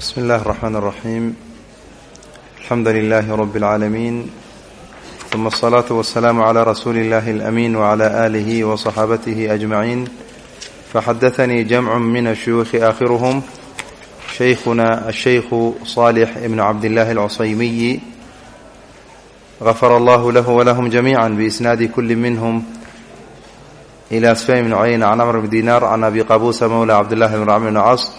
بسم الله الرحمن الرحيم الحمد لله رب العالمين ثم الصلاة والسلام على رسول الله الأمين وعلى آله وصحابته أجمعين فحدثني جمع من الشيوخ آخرهم شيخنا الشيخ صالح بن عبد الله العصيمي غفر الله له ولهم جميعا بإسناد كل منهم إلى سفيان بن عيينة عن عمرو بن دينار عن أبي قابوس مولى عبد الله بن عمرو بن عاص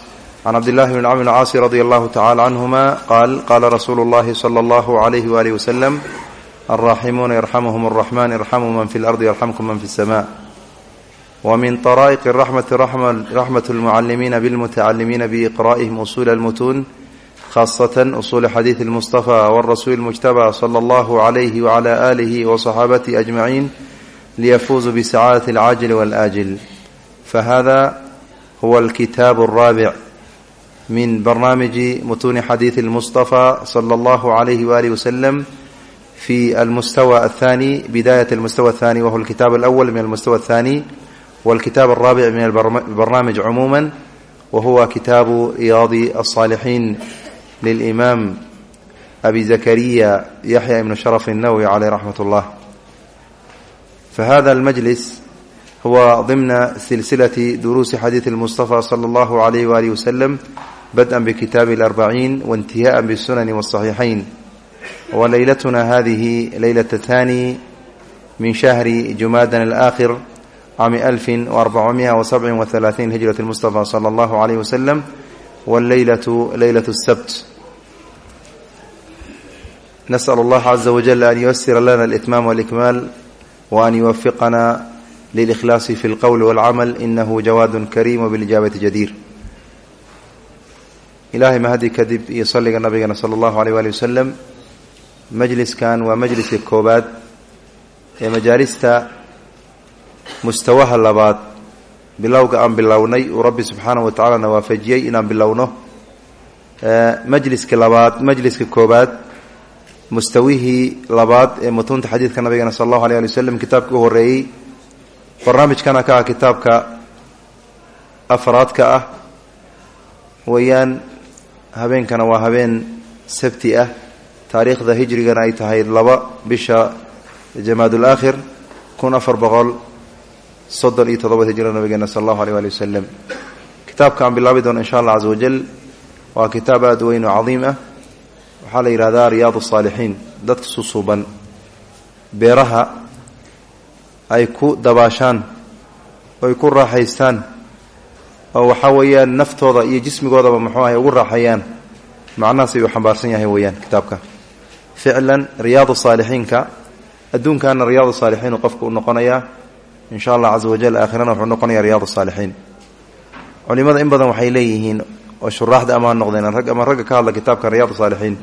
can cabdillahi bn camr bn caasi radi allahu tacala canhuma qaal qaala rasuulu llahi sala allahu alayhi waalihi wasalam alraaximuuna yarxamuhum araxman irxamuu man fi lardi yarxamkum man fi اsama wmin طaraa'iq raxmati raxmat lmucalimiina bilmutacalimiina biiqra'ihim usuula almutuun khaasatan usuuli xadiidi اlmustafa wاrasuuli اlmujtaba sala allahu alayhi wcala aalihi waصaxaabatihi ajmaciin liyafuuzuu bisacaadati alcaajili wاlaajil fahada huwa alkitaabu الraabic min barnaamiji mutuuni xadiidi اlmustafa slى اllahu عalayh walih waslm fi almustawa aلthani bidayat almustawa aلthani wahuwa alkitaab alأwl min almustawa aلthani walkitaab alraabic min albarnaamij cumuuma wahuwa kitaabu iyaadi الصaalixiin lilimaam abi zakariya yaxya ibn sharaf الnawwi caleyh raxmat اllah fahada almajlis huwa ضimna silsilati duruusi xadiidi اlmustafa slى اllahu عalayh walih waslm bada bkitaabi اlarbaciin waاntihaءa bsunani wالصaxiixayn walaylatuna hadihi laylata tani min shahri jumaadan alaakhir cami alfi warbacumiha wasabcin wahalaatiin hijrat mustafa sala allahu alayh wasalam wاleylatu leylat اsabt nasأl allaha caza wajal an yuysira lana alitmaam waاlkmaal waan yuwafiqana lilkhlaasi fi اlqowl wاlcamal inahu jawaad karim wbiljaabat jadiir ilaahay mahadi kadib iyo salliga nabigeena sala allahu aleyh waali wasalam majliskan waa majliska koowaad ee majaalista mustawaha labaad. Bilowga aan bilownay uu rabbi subxaanahu wa tacala na waafajiyey inaan bilowno. Majliska labaad majliska koowaad mustawihii labaad ee mutuunta xadiidka nabigeena sala allahu aleh ali wasalam kitaabka u horeeyey barnaamijkana ka ah kitaabka afraadka ah. Weeyaan habeenkana waa habeen sabti ah. Taariikhda hijrigana ay tahay laba bisha jamaadul aakhir kun afar boqol soddon iyo toddoba hijra nabigeena sala allahu aleh waali wasalam kitaabka aan bilaabi doono insha allah casa wajal waa kitaab aada weyn oo cadiim ah. Waxaa la yidhahdaa riyaad asaalixiin dadka susuuban beeraha ay ku dabaashaan oy ku raaxaystaan oo waxaa weeyaan naftooda iyo jismigoodaba muxuu ahay ugu raaxayaan. Macnahaas ayuu xambaarsan yahay weeyaan kitaabka. Ficlan riyaadu saalixiinka. Adduunkaana riyaadu saalixiinu qofka u noqonayaa. In sha allah casa wajal aakhirana wuxuu noqonayaa riyaadu saalixiin. Culimada in badan waxay leeyihiin oo shuraaxda ama ha noqdeen ama ragga ka hadla kitaabkan riyaadu saalixiin.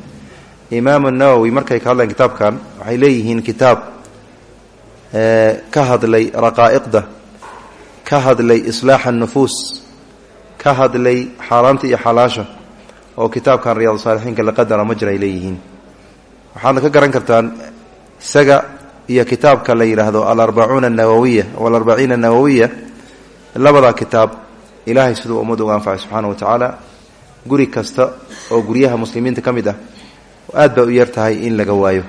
Imaam nawowi markay ka hadleen kitaabkan waxay leeyihiin kitaab ka hadlay raqaa'iqda ka hadlay islaaxa nufuus ka hadlay xaaraanta iyo xalaasha oo kitaabkan riyaad saalixiinka laqadara ma jir ay leeyihiin. Waxaadna ka garan kartaan isaga iyo kitaabka la yidhaahdo alarbacuuna anawawiya alarbaciina anawawiya labadaa kitaab. Ilaahay siduu ummadda uga anfacay subxaana wa tacaala. Guri kasta oo guryaha muslimiinta ka mid ah aad bay u yar tahay in laga waayo.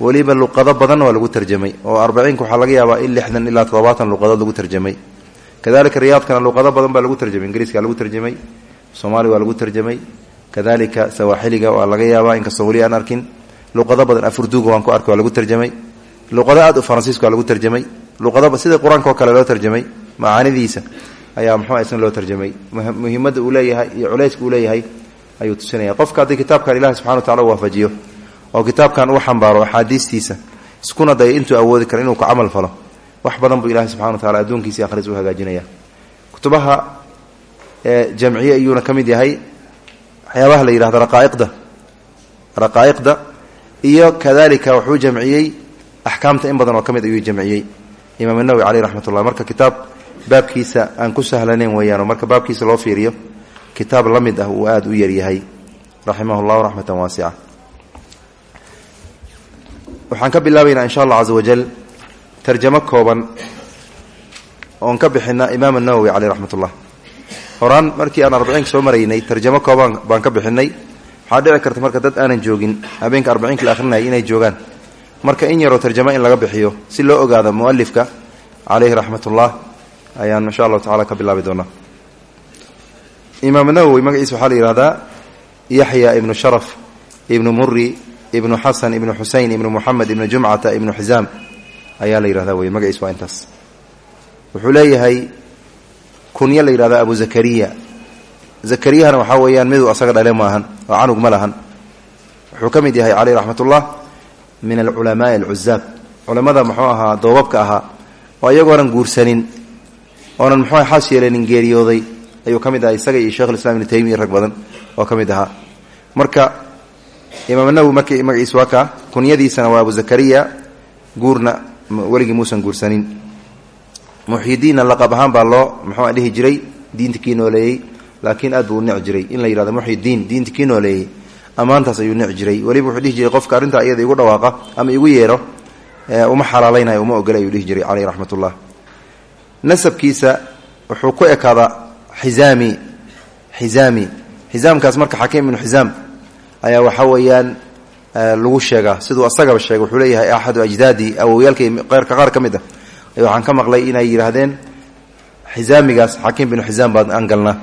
Weliba luqado badan waa lagu tarjamay oo arbaciinka waxaa laga yaabaa in lixdan ilaa toddobaatan luqadood lagu tarjamay kadalika riyaadkana luqado badan baa lagu tarjamay ingiriiska lagu tarjamay soomaali waa lagu tarjamay. Kadalika sawaaxiliga waa laga yaabaa inkastoo weli aan arkin. Luqado badan afurduuga waan ku arka lagu tarjamay. Luqado aad u faransiiska waa lagu tarjamay. Luqado sida qur'aanka kale loo tarjamay macaanidiisa ayaa muxuu isna loo tarjamay. Muhimadda uu leeyahay iyo culayska uu leeyahay ayuu tusinaya. Qofka haddii kitaabkan ilahi subxana wa tacala waafajiyo oo kitaabkan uu xambaaro axaadiistiisa iskuna dayo intuu awoodi karo inuu ku camal falo wax badan buu ilahi subxana wa tacala adduunkiisa akhriis u hagaajinaya. Kutubaha jamciye ayuuna ka mid yahay waxyaabaha la yidhahdo raqaa'iqda. Raqaa'iqda iyo kadalika wuxuu jamciyey axkaamta in badan oo ka mid ayuu jamciyey. Imaam nawowi caleyh raxmat ullah marka kitaab baabkiisa aan ku sahlanayn weeyaano marka baabkiisa loo fiiriyo kitaab la mid ah uu aada u yaryahay raximah llahu raxmatan waasica waxaan ka bilaabaynaa insha allah casa wajal tarjamo kooban oon ka bixina imaam nawowi caleyh raxmat ullah horaan markii aan arbaciinka soo maraynay tarjamo koobaan baan ka bixinay. Waxaa dhici karta marka dad aanan joogin habeenka arbaciinka la akhrinaya inay joogaan. Marka in yaroo tarjamo in laga bixiyo si loo ogaado mualifka caleyhi raxmatullah ayaan insha allahu tacala ka bilaabi doonaa. Imaam nawowi magaciisa waxaa la yihahdaa yaxya ibnu sharaf ibnu muri ibnu xasan ibnu xusein ibnu muxamed ibnu jumcata ibnu xisaam ayaa la yihahda wey magaciis waa intaas. Wuxuu leeyahay kunyo la yidhahda abu zakariya. Zakariyahana waxaa weeyaan miduu asaga dhale maahan oo canug ma lahan. Wuxuu ka mid yahay caleyh raxmatullah min alculamaai alcuzaab culamada muxuu ahaa doobabka ahaa oo iyagoonan guursanin oonan muxuu xaas yeelanin geeriyooday ayuu ka mid ahaa isaga iyo shekhulislam ibnu taymiya rag badan oo ka mid ahaa. Marka imaam nawowi mark magaciis waa ka kunyadiisana waa abu zakariya guurna weligii muusan guursanin. Muxyidiinna laqab ahaan baa loo muxuu dhihi jiray diinta kii nooleeyey laakiin aad buu nici jiray. In la yihahdo muxyidiin diinta nooleeyey ammaantaas ayuu nici jiray. Weliba wuxuu dhihi jiray qofka arrintaa iyada igu dhawaaqa ama igu yeero uma xalaalaynayo uma ogolay ayuu dhihi jiray caleyh raxmatullah. Nasabkiisa wuxuu ku ekaadaa xizaami xizaami xizaamkaas marka xakiim ibnu xizaam ayaa waxa weeyaan lagu sheegaa. Siduu asagaba sheegay wuxuu leeyahay axadu ajdaadi awowyaalkay qaar ka mid ah waxaan ka maqlay inay yidhaahdeen xizaamigaas xakiim binu xizaam baan aan galna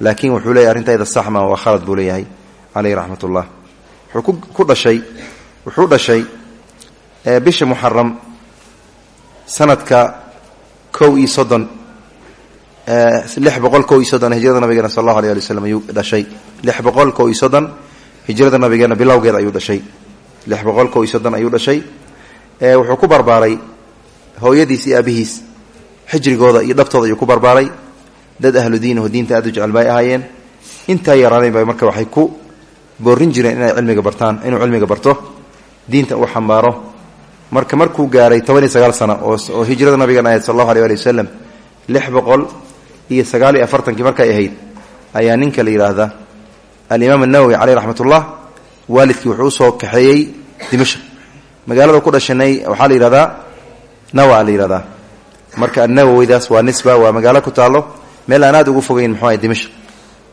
laakiin wuxuu leeyahy arrintayda saxma waa khalad buu leeyahay caleyh raxmat wuxuu ku dhashay wuxuu dhashay bisha muxaram sanadka kow iyo soddon lix boqol kow iyo soddon hijrada nabigeena sal allahu alay ali waslam ayuu dhashay. Lix boqol kow iyo soddon hijrada nabigeena bilowgeed ayuu dhashay. lix boqol soddon ayuu dhashay. Wuxuu ku barbaaray hooyadiis iyo aabihiis. Xijrigooda iyo dhabtooda ayuu ku barbaaray. Dad ahlu diinaho diinta aad u jecel bay ahaayeen. Intaa yaraanayn ba marka waxay ku boorin jireen inay cilmiga bartaan inuu cilmiga barto. Diinta uu xambaaro. Marka markuu gaaray toban iyo sagaal sano oo hijrada nabigan ahayd sal allahu alay ali wasalam lix boqol iyo sagaal iyo afartankii markay ahayd ayaa ninka la yidhaahda alimaam anawowi caleyh raxmatullah waalidkii wuxuu u soo kaxeeyey dimashq magaalada ku dhashanay waxaa la yidhahdaa nawa la yihahdaa marka anawowidaas waa nisba waa magaalo ku taalo meel aan ugu fogeyn muxuu ahay dimashq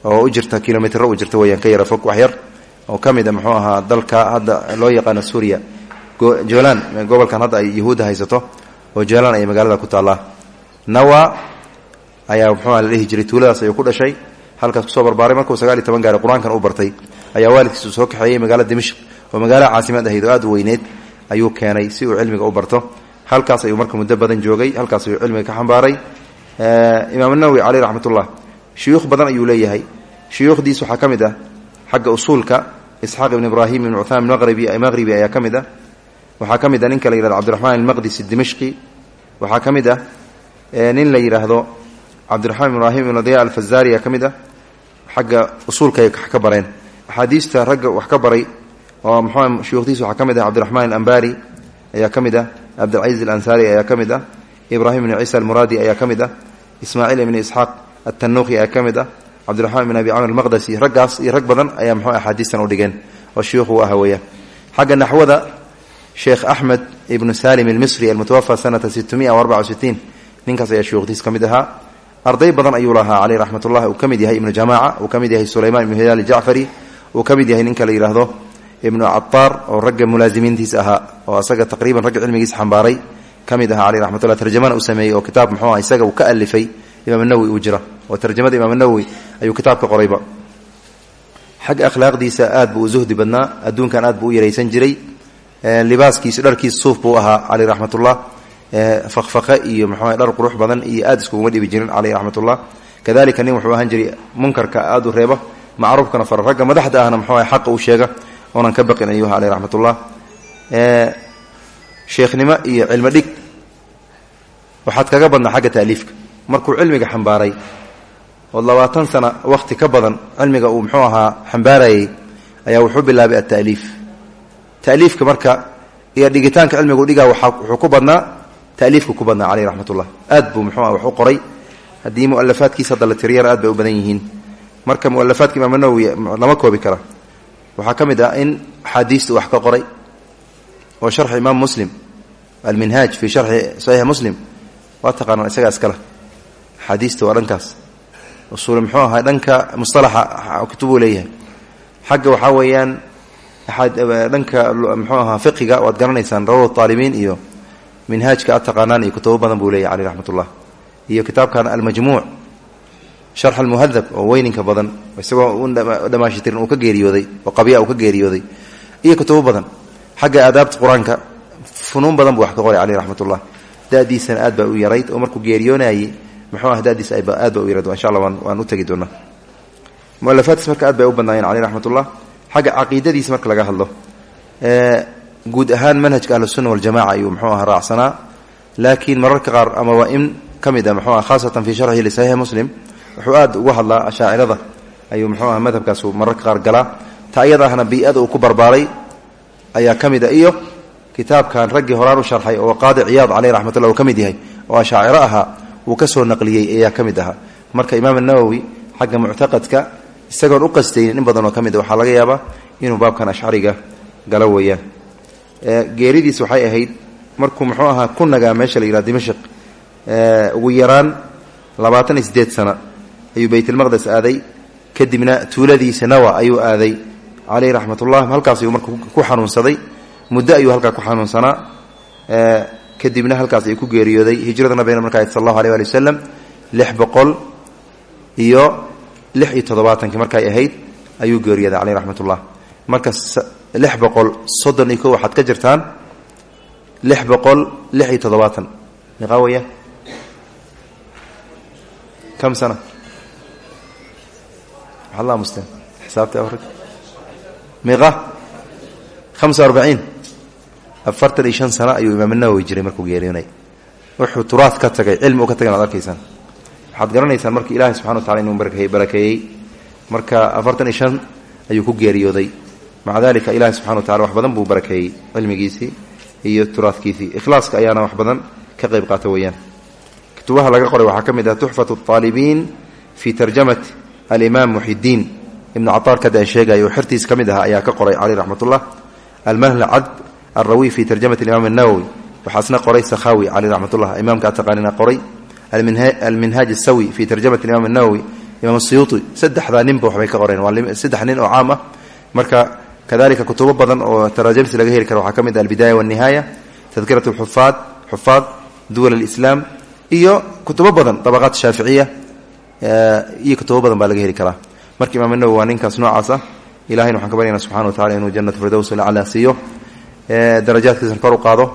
oo u jirta kilomitro u jirta weyaan ka yara fog wax yar. Oo ka mid a muxuu ahaa dalka hadda loo yaqaano suuriya. Jolan gobolkan hadda ay yahuudda haysato oo jolan ay magaalada ku taallaa. Nawa ayaa muxuuha la dhihi jiray tuuladaas ku dhashay halkaas ku soo barbaaray markuu sagaal iyo toban gaari qur'aankan u bartay ayaa waalidkiisu soo kaxeeyey magaalada dimashq oo magaala caasimad ahayd aad weyneed ayuu keenay si uu cilmiga u barto. Halkaas ayuu marka muddo badan joogay halkaas ayuu cilmiga ka xambaaray. Imaam nawowi caleyh raxmatullah shuyuukh badan ayuu leeyahay. Shuyuukhdiis waxaa ka ah xagga usuulka isxaaq ibn ibraahim ibn cuthmaan maqhribi ayaa ka mid ah. Waxaa ka mid ah ninka la yihahdo cabdiraxmaan almaqdisi dimashqi. Waxaa ka mid ah nin la yidhaahdo cabdiraxmaan ibraahim ibn diya alfazari ayaa ka mid ah. Xagga usuulka ay wax ka bareen. Axaadiista ragga wax ka baray oo mxu shuyuukhdiis waxaa ka mid ah cabdiraxmaan alambari ayaa ka mid ah. Cabdilcaziz alansari ayaa ka ah. Ibn ciisa almuraadi ayaa ka mid ah. Ibn isxaaq atanuuqi ayaa ka mid ah. Ibn abi camr almaqdasi raggaas iyo rag badan ayaa mxuu axaadiistan u dhigeen oo shuyuukh u ah weeyaan xagga naxwada sheekh axmed salim almisri almutawafa sanata sitmiya arbaca sitiin ninkaas ayaa shuyuukhdiis ka arday badan ayuu lahaa caleyh raxmatullah uu ka mid yahay ibnu jamaaca uu ka mid yahay sulaymaan ibnu hilaal jacfari uu ka mid yahay ninka la yidhaahdo ibnu cataar oo ragga mulaasimiintiisa ahaa oo asaga taqriiban ragga cilmigiisa xambaaray ka mid ahaa caleyh raxmatullah tarjamana uu sameeyey oo kitaab muxuu ah isaga uu ka alifay imaam nawowi uu jira oo tarjamada imaam nawowi ayuu kitaab qorayba. Xagga akhlaaqdiisa aad buu u zuhdi badnaa adduunkan aad buu u yaraysan jiray libaaskiisa dharkiisa suuf buu ahaa caleyh raxmatullah fakfaqe iyo mxuu dhar qurux badan iyo aad iskuguma dhibi jirin caleyh raxmatullah. Kadalika nin wuxuu ahaan jiray munkarka aad u reeba macruufkana fara madaxda ahna muxuu ah xaqa uu sheega oonan ka baqin ayuu caleyh raxmatullah. Sheekhnimo iyo cilmo dhig waxaad kaga badnaa xagga taaliifka. Markuu cilmiga xambaaray oo labaatan sana wakhti ka badan cilmiga uu muxuu ahaa xambaarayay ayaa wuxuu bilaabay ataaliif taaliifka marka iyo dhigitaanka cilmigu dhigaa wuxuu ku badnaa taaliifka ku badnaa caleyh raxmatullah aad buu muxuu ah wax qoray haddii mualafaadkiisa hadda la tiriyana aad bay u badan yihiin marka mualafaadka imaam nawowi lama koobi kara waxaa ka mid ah in axaadiista wax ka qoray oo sharxi imaam muslim alminhaaj fii sharxi saxiixi muslim waa taqaanaan isagaa iskale axaadiista waa dhankaas usuul muxuu ahaa dhanka mustalaxa kutubuu leeyahay xagga waxaa weeyaan dhanka muxuu ahaa fiqiga waad garanaysaan rawd aalibiin iyo minhaajka ad taqaanaan iyo kutubo badan buu leeyahy caleyh raxmat ullah iyo kitaabkan almajmuuc sharx almuhadab oo weyninka badan isagoo dhamaashitirin uu ka geeriyooday oo qabya uu ka geeriyooday. Iyo kutubo badan xagga aadaabta qur'aanka funuun badan buu wax ka qoray caleyh raxmat ullah dadiisana aad baa u yarayd oo markuu geeriyoonayey muxuu ah dadiisa aad baa u yarayd insha allah waan u tegi doonaa. Mualafaadkiis marka laga hadlo guud ahaan manhajka ahlusunna waljamaca ayuu muxuu aha raacsanaa. Laakiin mararka qaar ama waa in ka mid a muxuu ah khaasatan fii sharxi lisaxiixi muslim wuxuu aad uga hadlaa ashaacirada ayuu muxuu aha madhabkaasu mararka qaar galaa. Ta iyada ahna bii-ada uu ku barbaaray ayaa ka mid a iyo kitaabkan raggii horaan u sharxay oo qaadi ciyaad caleyh raxmatullah uu ka mid yahay oo ashaaciro ahaa uu ka soo naqliyey ayaa ka mid ahaa. Marka imaam anawowi xagga muctaqadka isagoon u qastaynin in badan oo ka mid a waxaa laga yaabaa inuu baabkan ashcariga galo weeyaan geeridiis waxay ahayd markuu muxuu ahaa ku nagaa meesha la yihah dimashq. Ugu yaraan labaatan iyo sideed sano ayuu baytulmaqdes aaday. Kadibna tuuladiisa nawa ayuu aaday. Caleyh raxmatullah halkaas ayuu marka ku xanuunsaday. Muddo ayuu halkaa ku xanuunsanaa. Kadibna halkaas ayuu ku geeriyooday. Hijrada nabigana marka sal allahu aleh ali wasalam lix boqol iyo lix iyo toddobaatankii markay ahayd ayuu geeriyooday caleyh raxmatullah marka lix boqol iyo ko ka jirtaan lix boqol lix iyo kam sana? Maxaad la aamusteen? Xisaabta afrig meeqa hamsa arbaciin? Afartan iyo ayuu imaam nawowi jiray markuu geeriyoonay wuxuu turaad ka tagay cilmi u ka tagay ad arkaysaan. Waxaad garanaysaan marka ilaahay subxana wa tacala inuu barakeeyey marka afartan iyo shan ayuu ku geeriyooday maca dalika ilaahi subxana wa tacala wax badan buu barakeeyey cilmigiisii iyo turaadkiisii ikhlaaska ayaana wax badan ka qayb qaata weeyaan. Kutubaha laga qoray waxaa ka mid ah tuxfatu aalibiin fii tarjamati alimaam muxidiin ibnu cataar kada sheegaya oo xertiis ka mid ah ayaa ka qoray caley raxmatullah. Almahl cadb alrawi fii tarjamati alimaam anawowi waxaasna qoray sakhaawi caley raxmatullah. Imaamka ataqaanina qoray alminhaaj asawi fii tarjamati alimaam anawowi imaam siyuuti saddexdaa ninba waxbay ka qoreen. Waa saddex nin oo caam ah. Marka kadalika kutubo badan oo taraajimsi laga heli kara waxaa ka mid ah albidaaya wاlnihaaya tadkirat xufaad xufaad duwal اlislaam iyo kutubo badan dabaqaat shaaficiya iyo kutubo badan baa laga heli karaa. Marka imaam nawowi waa ninkaas noocaas ah. Ilahayna waxaan ka baryana subxana wa tacala inuu janat firdows lacla siiyo darajaadkiisana kor u qaado.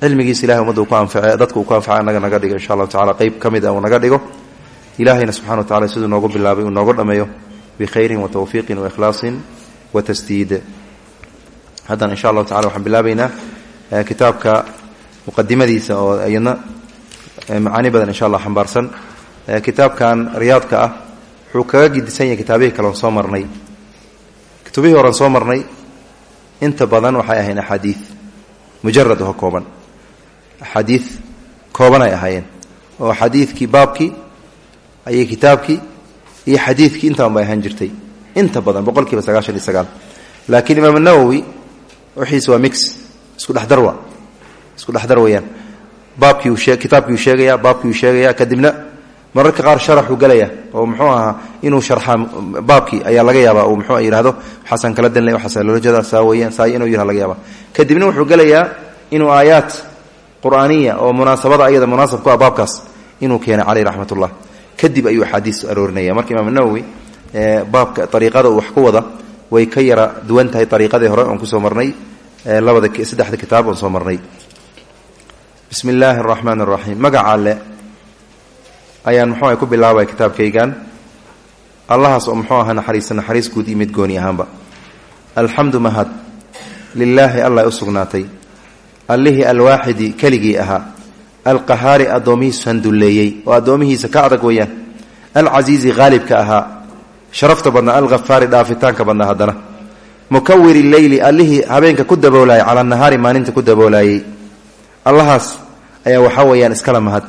Cilmigiisa ilahay ummadda uu ku anface dadka uu ku anfaca naga naga dhigo insha allahu tacala qeyb ka mid a uu naga dhigo. Ilahayna subxana wa tacala siduu noogu bilaabay uu noogu dhameeyo bikhayrin wa tawfiiqin wa ikhlaasin wa tasdiid. Haddana insha allahu tacala waxaan bilaabaynaa kitaabka muqadimadiisa oo iyadna macaani badan insha allah xambaarsan. Kitaabkan riyaadka ah wuxuu kaga gidisan yahay kitaabihii kaleon soo marnay. Kutubihii horen soo marnay inta badan waxay ahayn axaadiid mujarad oo kooban. Axaadiid kooban ay ahaayeen oo xadiidkii baabkii ayay kitaabkii iyo xadiidkii intaan bay ahaan inta badan boqol kiiba sagaashan iyo sagaal. Laakiin imaam nawowi wixiis waa mix isku dhexdar wa isku dhexdar weyaan baabkii kitaabkii uu sheegaya baabkii uu sheegaya kadibna mararka qaar sharaxuu gelaya oo muxuu ahaa inuu sharxaa baabkii ayaa laga yaabaa uu muxuu yidhahdo waxaasaan kala danlay waxaasa loola jeedaa saa weeyaan saa inuu yidhahdo laga yaaba kadibna wuxuu gelayaa inuu aayaat qur'aaniya oo munaasabada ayada munaasab ku ah baabkaas inuu keenay caleyh raxmat ullah kadib ayuu axaadiis aroorinaya marka imaam nawowi baabka ariiqada wax ku wada way ka yara duwan tahay ariiqadii hore oon ku soo marnay labada saddexda kitaab oon soo marnay. Bismi illaahi araxmaan araxiim magaca alle ayaan ku bilaabaya kitaabkaygan allahaas oo muxuu ahaa naxariista naxariis guud iyo gooni ahaanba. Alxamdu mahad lilaahi allah u sugnaatay. Alwaaxidi keligii ahaa. Alqahaari addoomihiisu handulleeyey oo addoomihiisa ka adag weeyaan. Alcasiizi haalibka ahaa sharafta badnaa alkhafaari dhaafitaanka badnaa haddana. Mukawiri leyli allihii habeenka ku daboolayay cala nahaari maalinta ku daboolayey allahaas ayaa waxaa weeyaan iskala mahad.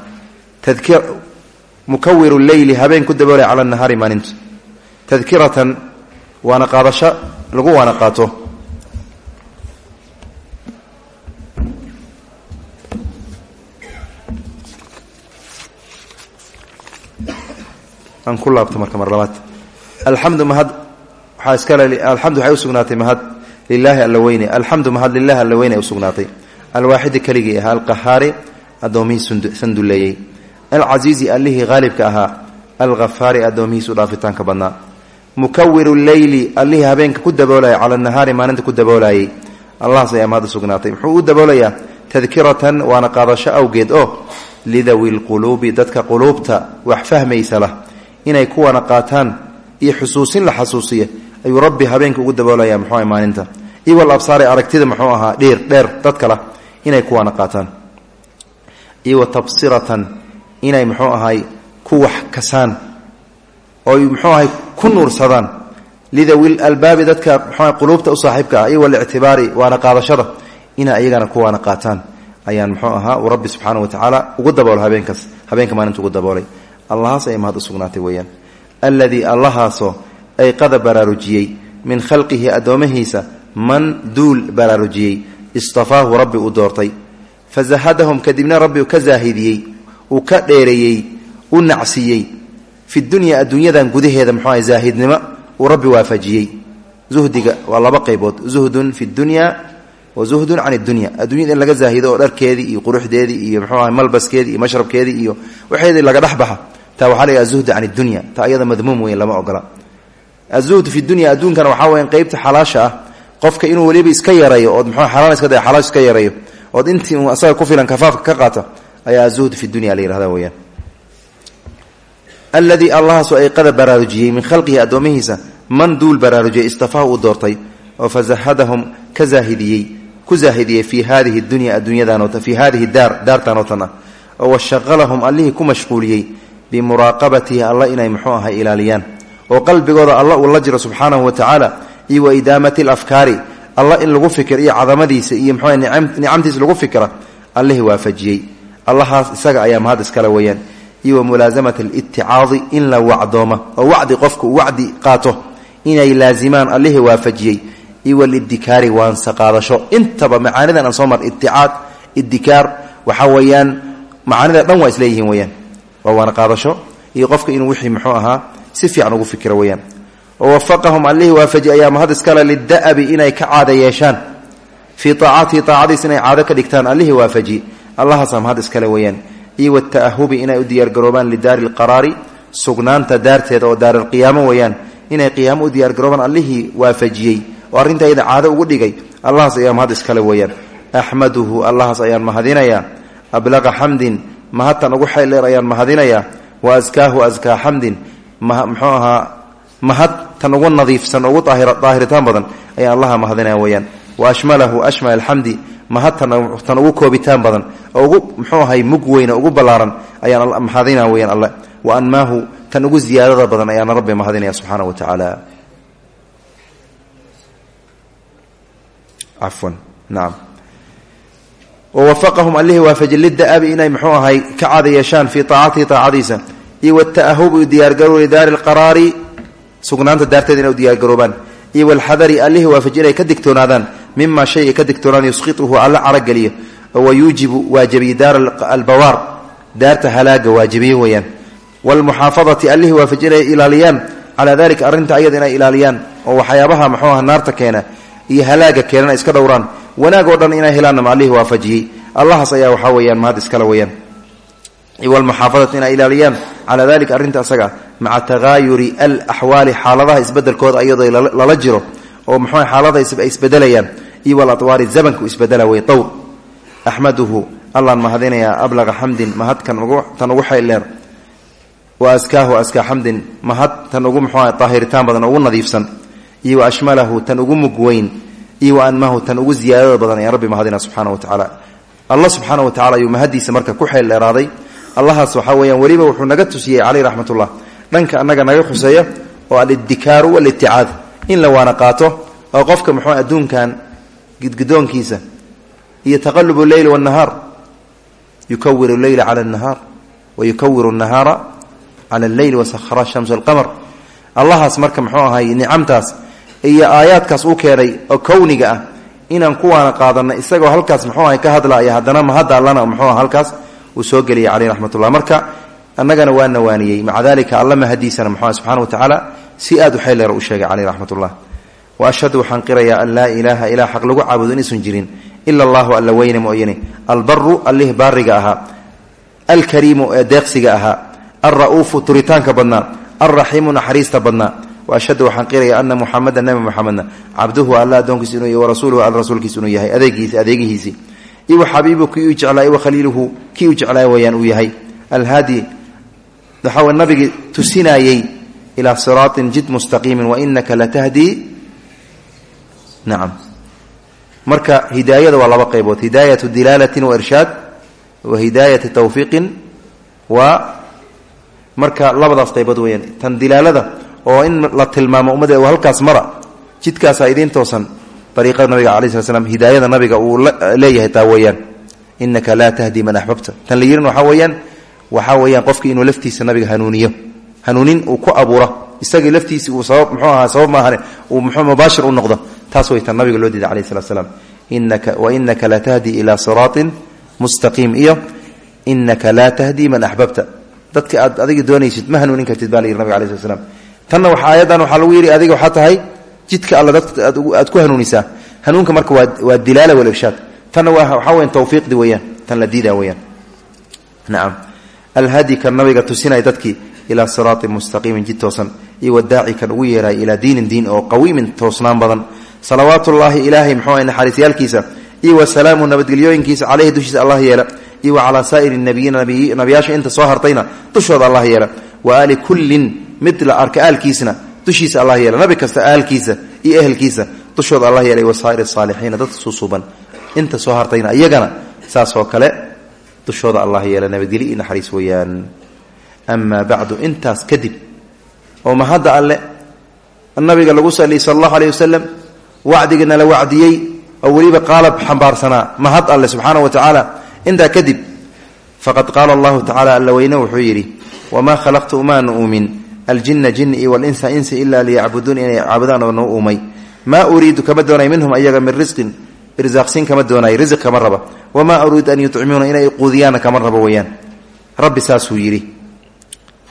Mukawiru leyli habeen ku daboolay cala nahaari maalintu tadkiratan waana qaadasho lagu waana qaato. Aan ku marka mar alxamdu mahad waxaa iskale alxamdu waxay usugnaatay mahad. Lilaahi alla weyne alxamdu mahad lilahi alla weyne ay usugnaatay alwaaxidi keligii ahaa alqahaari addoommihii sanduleeyey. Alcasiizi allihii haalibka ahaa alhafaari addoomihiisu dhaafitaanka badnaa. Mukawiru leyli allihii habeenka ku daboolaya cala nahaari maalinta ku daboolayay allahas ayaa mahad usugnaatay muxuu u daboolayaa? Tadkiratan waana qaadasho awgeed oo lidawi lquluubi dadka quluubta wax fahmaysa lah inay kuwana qaataan iyo xusuusin la xasuusiya ayuu rabbi habeenka ugu daboolaya muxuu aha maalinta. Iyo wal absaari aragtida muxuu ahaa dhiir dheer dadka lah inay kuwana qaataan. Iyo wa tabsiratan inay muxuu ahay ku wax kasaan. Oo muxuu ahay ku nuursadaan. Lidawi albaabi dadka mxu quluubta u saaxiibka ah iyo walictibaari waana qaadashada inay iyagana kuwaana qaataan. Ayaan muxuu ahaa uu rabbi subxaana wa tacaala ugu daboolo habeenkaas habeenka maalinta ugu daboolay. Allahaas ay mahad u sugnaatay alladii allahaasoo ay qada baraarujiyey min khalqihi addoomahiisa man duul baraarujiyey istafaahu rabbi uu doortay. Fazahadahum kadibna rabbi uu ka zaahidiyey uu ka dheereeyey u nacsiiyey. Fi dunya adduunyadan gudaheeda muxuu ahay zaahidnimo uu rabbi waafajiyey. Zuhdiga waa laba qaybood zuhdun fi dunya wa zuhdun can dunya. Adduunyada in laga zaahido oo dharkeedii iyo quruxdeedii iyo mxuu ahay malbaskeedii iyo mashrabkeedii iyo waxeedii laga dhexbaxa taa waxaa la yidhaha zuhd can dunya taa iyada madmuum weyn lama ogola azuhd fi dunya adduunkana waxaa weyan qeybta xalaasha qofka inuu weliba iska yareeyo ood mxuu xalaal iska day xalaash iska yareeyo ood intii uu asaga ku filan kafaafka ka qaata ayaa azuhd fi dunya la yihahda weyaan alladii allahaasu ay qada baraarujiyey min khalqihi addoomihiisa man duul baraarujiyey istafaahu uu doortay oo fazahadahum ka zaahidiyey ku zaahidiyey fii haadihi dunya adduunyadanoo fii haadihi daar daartanoo tan ah oo bimuraaqabatihi alla inay muxuu ahay ilaaliyaan oo qalbigooda alla uu la jiro subxaanahu wa tacaala iyo wa idaamati alafkaari alla in lagu fikir iyo cadamadiisa iyo mxuu nicamtiisa lagu fikra allihii waafajiyey allahaas isaga ayaa mahad iskale weeyaan iyo wa mulaasamati in la wacdooma oo wacdi qofku wacdi qaato inay laazimaan allihii waafajiyey iyo walidikaari waansa qaadasho intaba macaanidan aan soo mar iticaad idikaar waxaa weeyaan macaanida dhan waa isleeyihiin weyaan waa waana qaadasho iyo qofka inuu wixii muxuu ahaa si fiican ugu fikiro weyaan wawafaqahum allihii waafaji ayaa mahad iskale lida'abi inay ka caada yeeshaan. Fii aacatihi inay caado ka dhigtaan allihii waafaji allahaasaa mahad iskale weyaan iyo wata'ahubi inay u diyaargaroobaan lidaari lqaraari sugnaanta daarteeda oo daaralqiyaamo weyaan inay qiyaamo u diyaargaroobaan allihii waafajiyey oo arrinta iyada caado ugu dhigay allahaas ayaa mahad iskale weeyaan. Axmaduhu allahaas ayaan mahadinayaa ablaqa xamdin mahadtan ugu xeeldheer ayaan mahadinayaa wa askaahu askaa xamdin. Muxuu ahaa mahad tan ugu nadiifsan ugu daahiritaan badan ayaan allaha mahadinaya weyaan wa ashmalahu ashmal alxamdi mahad tan ugu koobitaan badan oo ugu muxuu ahay mug weyne ugu ballaaran ayaan mahadinaya weyaan alle wa anmaahu tan ugu ziyaadada badan ayaan rabbi mahadinaya subxaana wa tacaala cafwan nacam wawafaqahum allihii waafaji lida'abi inay muxuu ahay ka caada yeeshaan fii aacatihi aacadiisa iyo wata'ahubi diyaargarow lidaari lqaraari sugnaanta daarteeda inay u diyaargaroobaan iyo walxadari allihii waafaji inay ka digtoonaadaan mima shay ay ka digtoonaan yusqituhu alla carageliyo wa yuujibu waajabiye daar albawaar daarta halaaga waajibiye weyaan wlmuxaafadati allihii waafaji inay ilaaliyaan calaa dalika arrinta ayada inay ilaaliyaan oo waxyaabaha muxuu aha naarta iska dhowraan wanaag oo dhan inay helaanna ma allihii waafajiyey allahaas ayaa waxaa weyaan mahad iskale weyaan wlmuxaafadati inay ilaaliyaan. Calaa dalika arrinta asaga maca taghaayuri alaxwaali xaaladaha isbedelkooda ayadoo lala jiro oo muxuu xaalada ay isbedelayaan. Iyo walatwaari zamanku isbedela wey dowr axmaduhu allaan mahadinayaa ablaqa xamdin mahadkan tan ugu xeeldheer wa askaahu askaa xamdin mahad tan ugu muxuu daahiritaan badan ugu nadiifsan. Iyo wa ashmalahu tan ugu mug weyn iyo wa anmahu tan ugu ziyaadada badan ayaan rabbi mahadina subxaana wa tacaala. Allah subxaana wa tacala ayuu mahadiisa marka ku xeel dheeraaday. Allahaas waxaa weyaan weliba wuxuu naga tusiyey caleyh raxmatullah. Dhanka annaga naga khuseeya oo alidikaaru waliticaad in la waana qaato oo qofka muxuu adduunkan gidgidoonkiisa iyo taqalubu leyli wanahaar yukawiru leyla cala nahaar wa yukawiru nahaara cala alleyli wasahara shamsa alqamar allahaas marka muxuu ahay nicamtaas iyo aayaadkaas u keenay oo kowniga ah inaan kuwaana qaadana isagoo halkaas muxuu ahay ka hadlaya haddana mahadda allana muxuu ah halkaas uu soo geliyay caleyh raxmatullah. Marka annagana waa nawaaniyey. Maca dalika alla mahadiisana muxua subxana wa tacaala si aad u xeeleer u sheegay caleyh raxmat ullah wa ashhadu waxaan an laa ilaaha ilaa xaq lagu caabudo inaysun jirin ila allahu alla weyne mooyane albaru allih baariga ahaa alkariimu ee deeqsiga ahaa alra'uufu turitaanka badnaa alraxiimu naxariista badnaa wa ashhadu waxaan qirayaa ana muxameda nabi muxamedna cabduhu alla addoonkiisa inuu yahy warasuuluhu alla rasuulkiisa inuu yahay. Adeegiisi adeegihiisi. Iwa xabiibu kii u jeclaa iwa khaliiluhu kii u jeclaa weyaan uu yahay. Alhaadi waxaa way nabigii tusinayey ilaa siraatin jid mustaqiimin wainaka latahdi nacam marka hidaayada waa laba qaybood. Hidaayatu dilaalatin wa irshaad wa hidaayati tawfiiqin waa marka labadaas qaybood weyaan tan dilaalada oo in la tilmaamo ummadda halkaas mara jidkaasaa idiin toosan ariiqada nabiga alai slat slam hidaayada nabiga uu leeyahay taa weeyaan inaka laa tahdi man axbabta tan la yihiin waxaa weeyaan waxaa qofkii inuu laftiisa nabiga hanuuniyo hanuunin uu ku abuuro isagii laftiisi uu sabab muxuu ahaa sabab maahane uu muxuu mubaashir u noqdo taas way tan nabiga loo diiday alayh salat slam inaka wainaka latahdi ilaa siraatin mustaqiim. Iyo inaka laa tahdi man axbabta dadka la tanna waxa aayaddan waxaa lagu yidhi adiga waxaa tahay jidka alla dadka aad ku hanuunisaa hanuunka marka waa dilaala walirshaad tanna waxaa weyan tawfiiqdi weeyaan. Tan la diidaa weyaan nacam alhadi kan nabiga tusinaya dadkii ilaa siraatin mustaqiimin jid toosan iyo wadaaci kan ugu yeeraya ilaa diinin diin oo qawiimin toosnaan badan. Salawaat ullaahi ilaahay muxuu ah naxariisyaalkiisa iyo wa salaamu nabadgelyooyinkiisa caleyhi dushiisa allah yeela iyo wa calaa saa'iri nabiyiina nabiyaasha inta soo hartayna dushooda allah yeela. Wa aali kullin mid la arka aalkiisna dushiisa allah yeela nabi kasta aalkiisa iyo ehelkiisa dushooda allah yeelay wa saa'ir saalixiina dadka suusuuban inta soo hartayna iyagana saasoo kale dushooda allah yeela nabadgelyo iyo naxariis weeyaan. Amaa bacdu intaas kadib oo ma hadda alle nabiga lagu saliyay sala allahu aleyh wasalam wacdigana la wacdiyey oo weliba qaalab xambaarsanaa mahad alle subxaana wa tacaala intaa kadib faqad qaala allahu tacala alla weyne wuxuu yidhi wamaa khalaqtu umaanu uumin aljina jini iyo walinsa insi ilaa liyacbuduun inay caabudaan oo noo uumay maa uriidu kama doonay minhum ayaga min risqin irsaaqsin kama doonay risq kama raba wamaa uriidu an yuطcimuuna inay quudiyaana kama rabo weeyaan rabbi saasuu yidhi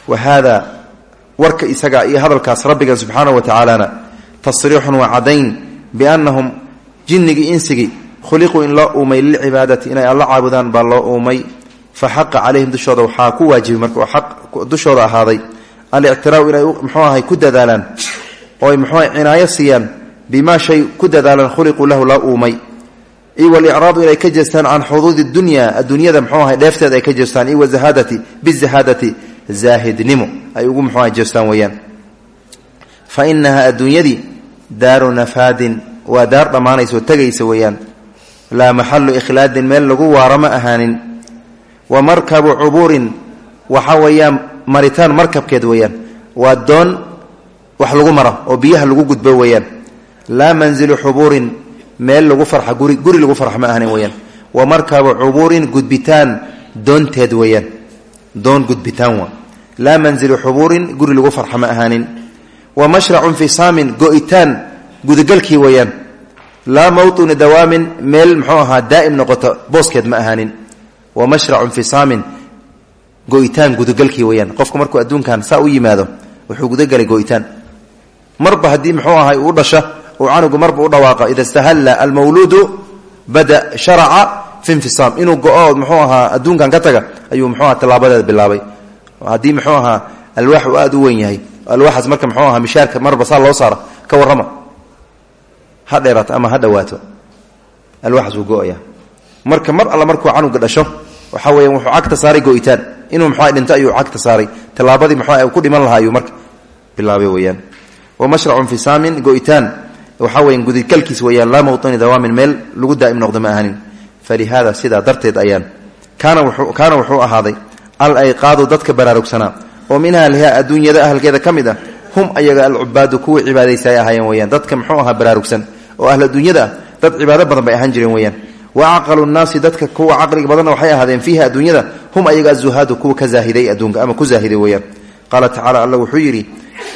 wa haada warka isaga iyo hadalkaas rabbigan subxaana wa tasriixun waa cadayn biannahum jinnigii insigii khuliquu in loo uumay lilcibaadati inay alla caabudaan baa loo uumay fa xaqa calayhim dushooda waxaa ku waajibay marka xaq dushooda ahaaday alictiraau inay muxuu ahay ku dadaalaan oo ay muxuu ahay cinaayo siiyaan bimaa shay ku dadaalaan khuliquu lahu la uumay. Iyo walicraadu inay ka jeestaan can xuduudi dunya adduunyada muxuu ahay dheefteeda ay ka jeestaan iyo wazahaadati bizahaadati zaahidnimo ay ugu muxuu ahay jeestaan weeyaan. Fa inahaa adduunyadii daaru nafaadin waa daar dhammaanaysa oo tegaysa weeyaan. Laa maxalu ikhlaadin meel lagu waaro ma ahaanin. Wa markabu cubuurin waxa weeyaan maritaan markabkeed weeyaan. Waa doon wax lagu maro oo biyaha lagu gudbo weeyaan. Laa manzilu xubuurin meel lagu farxa guri guri lagu farx ma ahaanin weeyaan. Wa markabu cubuurin gudbitaan doonteed weeyaan. Doon gudbitaan laa manzilu xubuurin guri lagu farxa ma ahaanin. Wa mashracu infisaamin go-itaan gudagalkii weeyaan. Laa mawطuni dawaamin meel muxuu ahaa daa'im noqoto booskeed ma ahaanin. Wa mashracu infisaamin go-itaan gudagalkii weeyaan. Qofku markuu adduunkan saa u yimaado wuxuu gudagelay go-itaan. Marba haddii muxuu ahay uu dhasha uu canugu marba u dhawaaqa ida istahalla almawluudu bada sharaca fi infisaam. Inuu go-o muxuu ahaa adduunkan ka taga ayuu muxuu aha tallaabadeeda bilaabay. Haddii muxuu ahaa alwaax uu aada u weyn yahay alwaaxaas marka muxuu ahaa mishaarka marba saa loo saara ka warrama. Ha dheeraato ama ha dhawaato. Alwaaxaas wuu go'aya marka mar alla markuu canuga dhasho waxa weeyaan wuxuu cagta saaray go-itaan inuu muxuu dhinto ayuu cagta saaray. Tallaabadii muxuu ku dhiman lahaa ayuu marka? Bilaabay weeyaan. Wa mashracu infisaamin go-itaan. Waxa weyan gudigalkiis weeyaan. Laa mawtani dawaamin meel lagu daa'im noqdo ma ahanin falihaada sidaa darteed ayaan. Kaana wuxuu ahaaday al ayqaadu dadka baraarugsanaa oo min ahliha adduunyada ahalkeeda ka mid ah hum ayaga alcubaadu kuwii cibaadaysa ay ahaayeen weyaan dadka muxuu ahaa baraarugsan. Oo ahl adduunyada dad cibaado badan bay ahaan jireen weyaan wa acqalu nnaasi dadka kuwa caqliga badanna waxay ahaadeen fiiha adduunyada hum ayaga azuhaadu kuwa ka zaahiday adduunka ama ku zaahiday weyaan qaala tacala alla wuxuu yidhi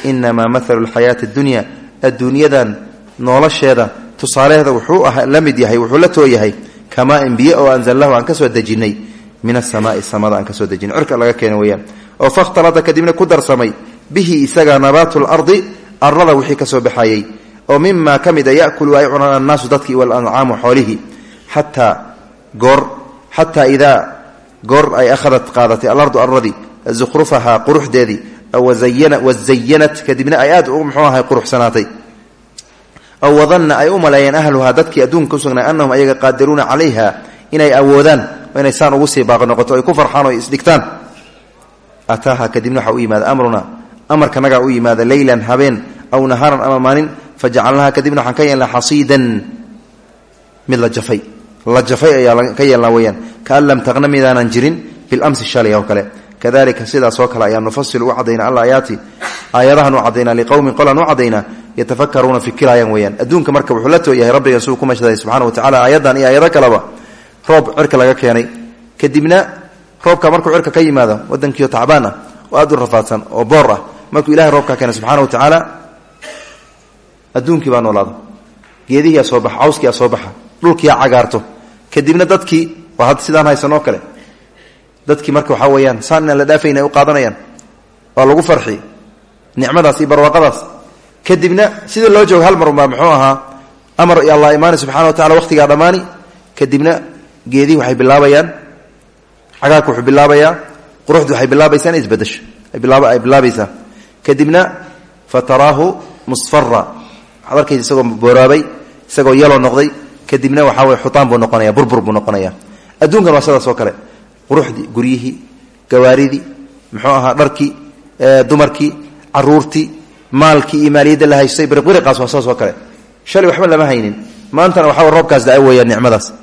inamaa mathalu lxayaati addunya adduunyadan nolosheeda tusaaleheeda wuxuu la mid yahay wuxuu la too yahay kamaa in biyo oo anzalnahu aan ka soo dejinnay min asamaai samada aan ka soo dejinay cirka laga keena weyaan oo fakhtalata kadibna ku darsamay bihi isaga nabaatu lardi arada wixii ka soo baxayey oo mimaa ka mid a yakulu ay cunaan annaasu dadkii xoolihii xataa goor xataa idaa goor ay ahadat qaadatay alardu aradi zukhrufahaa quruxdeedii wazayanat kadibna ay aad mxuu ahay quruxsanaatay. Aw wadanna ay u maleeyeen ahluhaa dadkii adduunka ku sugnaa annahum ayaga qaadiruuna calayha inay awoodaan oo inay saan ugu sii baaqi noqoto ay ku farxaan oo isdhigtaan ataaha kadibna waxaa u yimaada amruna amarkanagaa u yimaada leylan habeen aw nahaaran ama maalin fajacalnaha kadibna waxaan ka yeelnaa la jafay ayaa ka yeelnaa weyaan kaan lam taqna midaanan jirin bilamsi shalay oo kale. Kadalika sidaas oo kale ayaan nufasilu u cadaynaa alaaayaati aayadahan u cadaynaa liqowmin qolaan u cadaynaa yatafakaruuna fikiraayaan weyaan adduunka marka wuxuu la tooyahay rabbigan siduu ku mashdaday subxana wa tacala aayaddan iyo aayado kaleba roob cirka laga keenay. Kadibna roobka markuu cirka ka yimaado wadankiio tacbaan ah oo oo boor ah markuu ilahay keenay subxana wa tacaala adduunkii baa noolaada geedihiia soo baxa cawskiia soo baxa dhulkiia cagaarto kadibna dadkii waa hadda sidaan haysanoo kale. Dadkii marka waxaa weeyaan saan inaan la dhaafayna ay u qaadanayaan. Waa lagu farxi. Nicmadaas iyo kadibna sida loo joogo hal mar baa muxuu ahaa amar iyo allah imaani subxana wa tacala waqtigaa dhammaani. Kadibna geedihi waxay bilaabayaan. Cagaarka wuxuu bilaabayaa. Quruxdu waxay bilaabaysaa inay isbedesho. Ay bilaabaysaa. Kadibna fa taraahu musfara isagoo booraabay isagoo yaloo noqday kadibna waxaa weye xutaan buu noqonaya burbur buu noqonaya adduunkan waa sidaas oo kale. Quruxdii guryihii gawaaridii muxuu ahaa dharkii dumarkii caruurtii maalkii iyo maaliyadda la haystay biriqbiriqaas waa saas oo kale. Shalay waxba lama haynin. Maantana waxaa roobkaas daa weeyaan nicmadaas.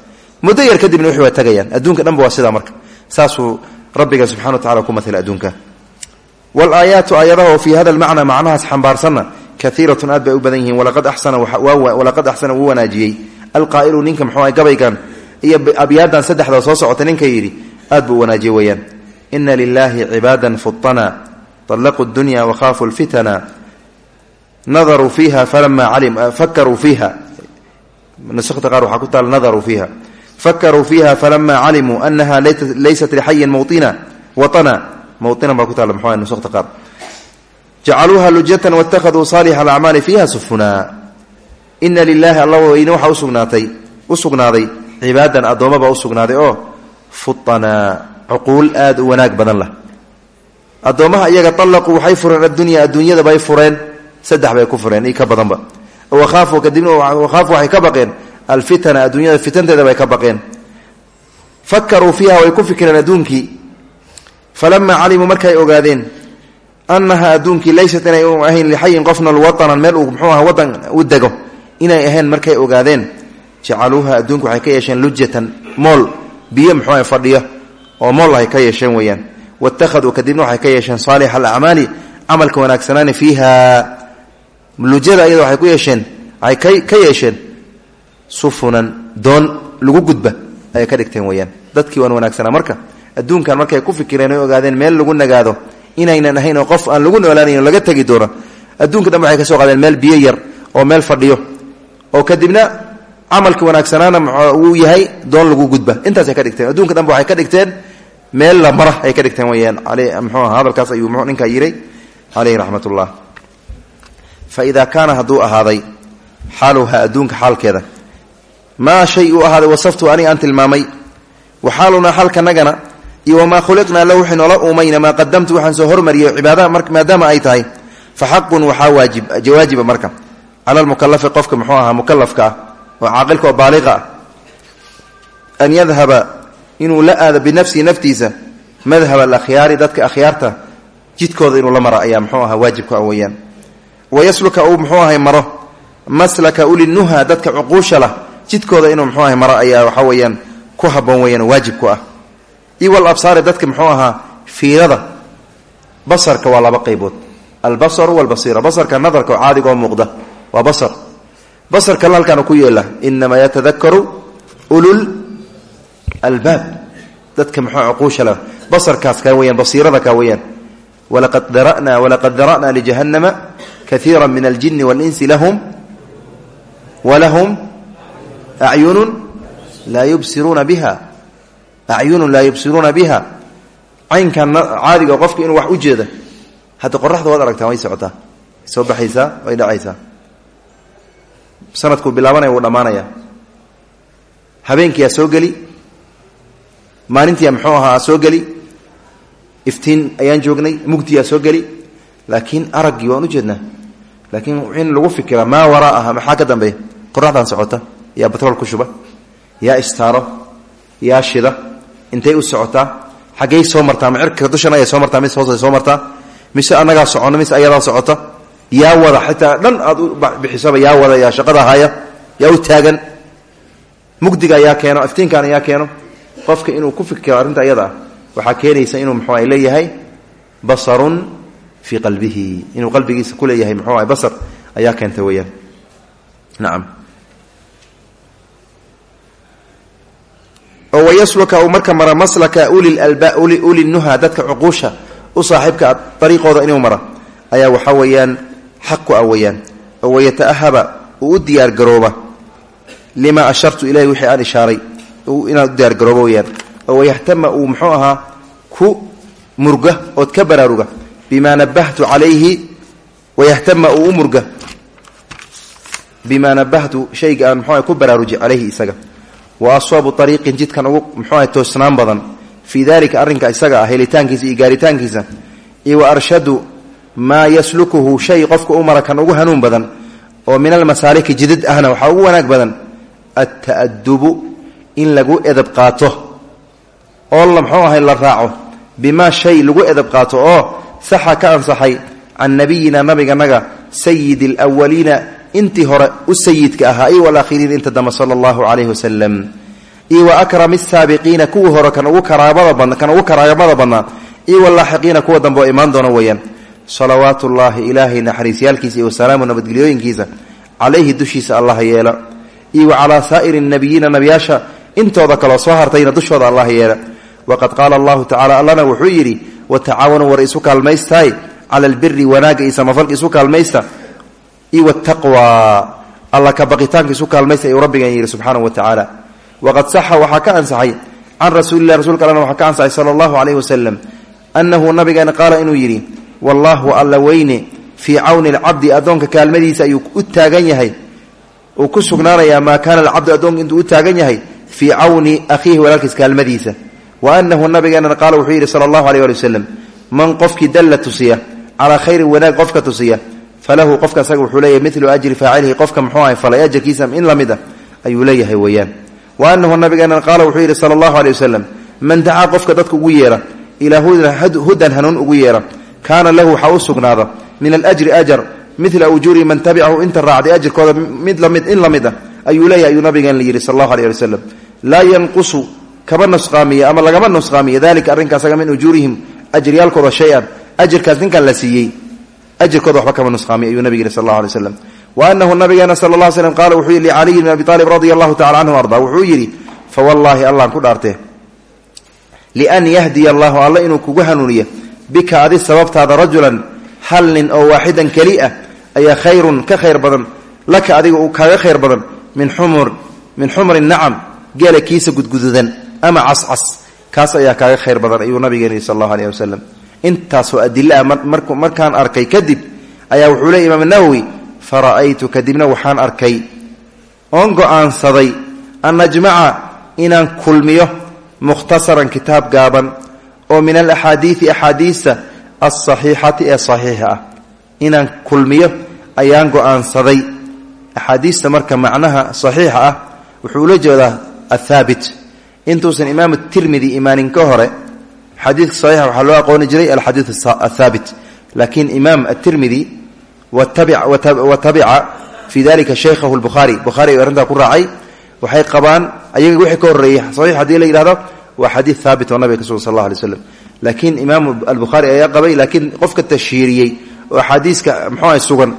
Muddo yar kadibna wixii waa tagayaan. Adduunka dhanba waa sidaa marka. Saasuu rabbiga subxana wa tacala ku matala adduunka. Walaayaatu aayadaha oo fii hada lmacna macnahaas xambaarsanna kaiiratun aad bay u badan yihiin. Walaqad axsana wuu wanaajiyey alqaa'ilu ninka mxuu gabaygan iyo abyaadan saddexda soo socota ninka yidhi aad buu wanaajiyey weyaan ina lilaahi cibaadan futana طalaquu dunya wakhafuu lfitana nadaruu fiiha falama fakaruu fiiha nuskhta qaar waxaa ku taal nadaruu fiiha fakaruu fiiha falama calimuu anaha laysat lixayin mawina waطana mawطinan baa ku taal mxu nuskhta qaar jacaluuha lujatan wاtakhaduu saalix alacmaali fiiha sufuna ina lilaahi alla weyne waxaa usugnaatay u sugnaaday cibaadan addoommabaa u sugnaaday oo futanaa cuquul aad u wanaag badan lah. Addoommaha iyaga allaquu waxay fureen addunya adduunyadabay fureen saddex bay ku fureen iyo ka badanba. Wakhaafu kadibna wakhaafu waxay ka baqeen alfitana adduunyada fitanteeda bay ka baqeen. Fakaruu fiiha way ku fikireen adduunkii. Falamaa markay ogaadeen annaha adduunkii laysat inay ahayn lixayin qofna watanan meel uu mxuu aha wadan u dego inay ahayn markay ogaadeen jacaluuha adduunka waxay ka yeesheen lujatan mool. Biyo muxuu aha fadhiyo oo mool ay ka yeesheen weeyaan. Waittakhaduu kadibna waxay ka yeesheen saalix alacmaali camalka wanaagsanaani fiiha. Lujada iyada waxay ku yeesheen waxay ka yeesheen sufunan doon lagu gudba ayay ka dhigteen weeyaan. Dadkii waan wanaagsanaa marka adduunkan markay ku fikireen oy ogaadeen meel lagu nagaado inaynan ahayn oo qof aan lagu noolaanayn laga tegi doono adduunka dhan waxay ka soo qaadeen meel biyo yar oo meel fadhiyo oo kadibna camalka wanaagsanaana uu yahay doon lagu gudba. Intaasay ka dhigteen. Adduunka dhanba waxay ka dhigteen meel la mara ay ka dhigteen weyaan mxuu hadalkaas ayuu m ninkaa yiray caleyhi raxmat fa idaa kaana hadduu ahaaday xaaluha adduunka xaalkeeda. Maa shay uu ahaaday wasaftu aniga aan tilmaamay. Wa xaalunaa xaalkanagana iyo wamaa khuliqnaa la wixii noola uumayna maa qadamtu waxaan soo hormariyay cibaadaha maadaama ay tahay fa xaqun waxaa waajib jawaajiba marka cala lmukalafi qofka muxuu ahaa mukalafka ah oo caaqilka oo baaliqa ah an yadhaba inuu la aado binafsihi naftiisa madhab alakhyaari dadka akhyaarta jidkooda inuu la maro ayaa muxuu ahaa waajibka weeyaan wayasluka uu muxuu ahay maro maslaka ulinuha dadka cuquusha lah jidkooda inuu muxuu ahay maro ayaa waxa weeyaan ku haboon weyaan waajib ku ah iwal absaari laba qaybood albasaru muuqda waa basar. Basarka la halkaana ku yeela inamaa yatadakaru ulul albaab. Dadka muxuu cuquusha leh basarkaas kaa weyaan basiirada kaa weyaan walaqad dara'na walaqad dara'na lijahannama kaiira min aljini walinsi lahum walahum acyunun laa yubsiruuna biha. Acyunun laa yubsiruuna biha. Caynkan caadiga qofka inuu wax u jeeda. Hadda qoraxda waad aragtaa way socotaa. Soo baxaysaa way dhacaysaa sanadkuu bilaabanaya wuu dhammaanaya. Habeenkiyaa soo geli maalintiia muxuu ahaa soo geli iftiin ayaan joognay mugdiyaa soo geli laakiin araggii waan ujeednaa laakiin in lagu fikiraa maa waraaha maxaa ka dambeeya? Qoraxdan socota yaa batrool ku shuba yaa istaaro yaa shida intay u socotaa xaggey soo martaa macirka dushan ayay soo martaa mise hoosay soo martaa mise annagaa socono mise ayadaa socota yaa wada xitaa dhan aad u bixisaba yaa wada yaa shaqada haya yaa u taagan. Mugdiga yaa keeno iftiinkan yaa keeno. Qofka inuu ku fikiro arrinta ayada ah waxaa keenaysa inuu muxuu ay leeyahay basarun fii qalbihi. Inuu qalbigiisa ku leeyahay muxuu ah basar ayaa keenta weeyaan. Nacam oo wayasluka uu marka mara maslaka uli nuha dadka cuquusha u saaxiibka ariiqooda inuu mara ayaa waxaa weeyaan xaq ku ah weeyaan oo wayataahaba uu u diyaargarooba lima ashartu ilahi wixii aan ishaaray inaad u diyaargarooba weyaan oo wayahtama uu muxuu ahaa ku murga ood ka baraaruga. Bima nabahtu calayhi wayahtama uu u murga. Bima nabahtu shayga aan muxuu ku baraaruji calayhi isaga. Wa aswaabu ariiqin jidkan ugu muxuuaha toosnaan badan. Fii dalika arrinka isaga ah helitaankiisa iyo gaaritaankiisa maa yaslukuhu shay qofka u mara kan ugu hanuun badan oo min almasaaliki jidid ahna waxaa ugu wanaag badan alta'adubu in lagu edab qaato. Oo la muxuu ahay la raaco. Bimaa shay lagu edab qaato oo saxa ka ansaxay can nabiyina nabiganaga sayidi alwaliina intii hore u sayidka ahaa iyo walakhiriin inta dambe sala allahu calayhi wasalam iyo wa akrami asaabiqiina kuwii hore kan ugu karaabada kan ugu karaamada badnaa iyo walaaxiqiina kuwa dambe oo imaan doona weeyaan salawaatu ullaahi ilaahay naxariisyaalkiisa iyo wasalaamu nabadgelyooyinkiisa calayhi dushiisa allah yeela. Iyo wa calaa saa'iri nabiyiina nabiyaasha intooda kaloo soo hartayna dushooda allah yeela. Waqad qaala allahu tacala allana wuxuu yidhi watacaawanuu war isu kaalmaystaay cala albiri wanaagga iyo samafalka isu kaalmaysta iyo wataqwa alla ka baqitaanka isu kaalmaysta ayuu rabbigan yidhi subxaanahu wa tacaala. Waqad saxa waxaa ka ansaxay can rasuulilah rasuulka allana waxaa ka ansaxay sala allahu calayhi wasalam annahu nabigeena qaala inuu yidhi wallaahu alla weyne fii cawni alcabdi addoonka kaalmadiisa ayuu u taagan yahay. Uu ku sugnaanayaa maa kaana alcabdu addoonka intuu u taagan yahay fii cawni akhiihi walaalkiis kaalmadiisa. Wa annahu nabigeenana qaala wuxuu yidhi sala allahu aleyh ali wasalam man qofkii dalla tusiya calaa khayrin wanaag qofka tusiya falahu qofka asaga wuxuu leeyahay milu ajri faacilihi qofka muxuu ahay falay ajarkiisa in la mid a ayuu leeyahay weeyaan. Wa annahu nabigeenana qaala wuxuu yidhi sala allahu aleyh wasalam man dacaa qofka dadka ugu yeera ilaa hudan hanuun ugu yeera kaana lahu waxaa u sugnaada min alajri ajar mila ujuuri man tabicahu inta raacday ajirkooda in la mid ah ayuu leeyahay ayuu nabigeen la yidhi sal allahu aleh ali wasalam laa yanqusu kama nusqaamiya ama lagama nusqaamiya dalika arrinkaasaga min ujuurihim ajriyaalkooda shay-an ajirkaas ninkan la siiyey ajirkooda waxba kama nusqaamiya ayuu nabig yihi sal allahu alay slam wa anahu nabigeena sala allah slm qaala wuxuu yidhi licaliyi bn abi aalib radia allahu tacala canhu arda wuxuu yidhi fawallaahi allaan ku dhaartee lian yahdiya allahu alla kugu hanuuniyo bika adi sababtaada rajulan hal nin oo waaxidan keli ah ayaa khayrun ka khayr badan laka adiga uu kaaga khayr badan min xumur min xumri nacam geela kiisa gudgududan ama cascas. Kaas ayaa kaaga khayr badan ayuu nabigeena yihi sal allahu aleyh wasalam intaasoo adila ah markaan arkay kadib ayaa wuxuu leey imaam nawowi fa ra'aytu kadibna waxaan arkay oon go'aansaday an ajmaca inaan kulmiyo mukhtasaran kitaab gaaban oo min alaxaadiidi axaadiista alsaxiixati ee saxiixa ah. Inaan kulmiyo ayaan go'aansaday. Axaadiista marka macnaha saxiixa ah wuxuu ula jeedaa athaabit. Intuusan imaamu tirmidi imaanin ka hore xadiidka saxiixa waxaa loo aqooni jiray alxadiid athaabit. Laakiin imaam atirmidi wa tabica fii dalika shaykhahu lbukhaari bukhaari ay arrintaa ku raacay. Waxay qabaan ayaga wixii ka horreeyey saxiix haddii la yidhahdo waa xadiid haabit oo nabiga ka sugan sal allah alay slam laakiin imaamu albukhaari ayaa qabay laakiin qofka tashiiriyey oo axaadiiska muxuuah sugan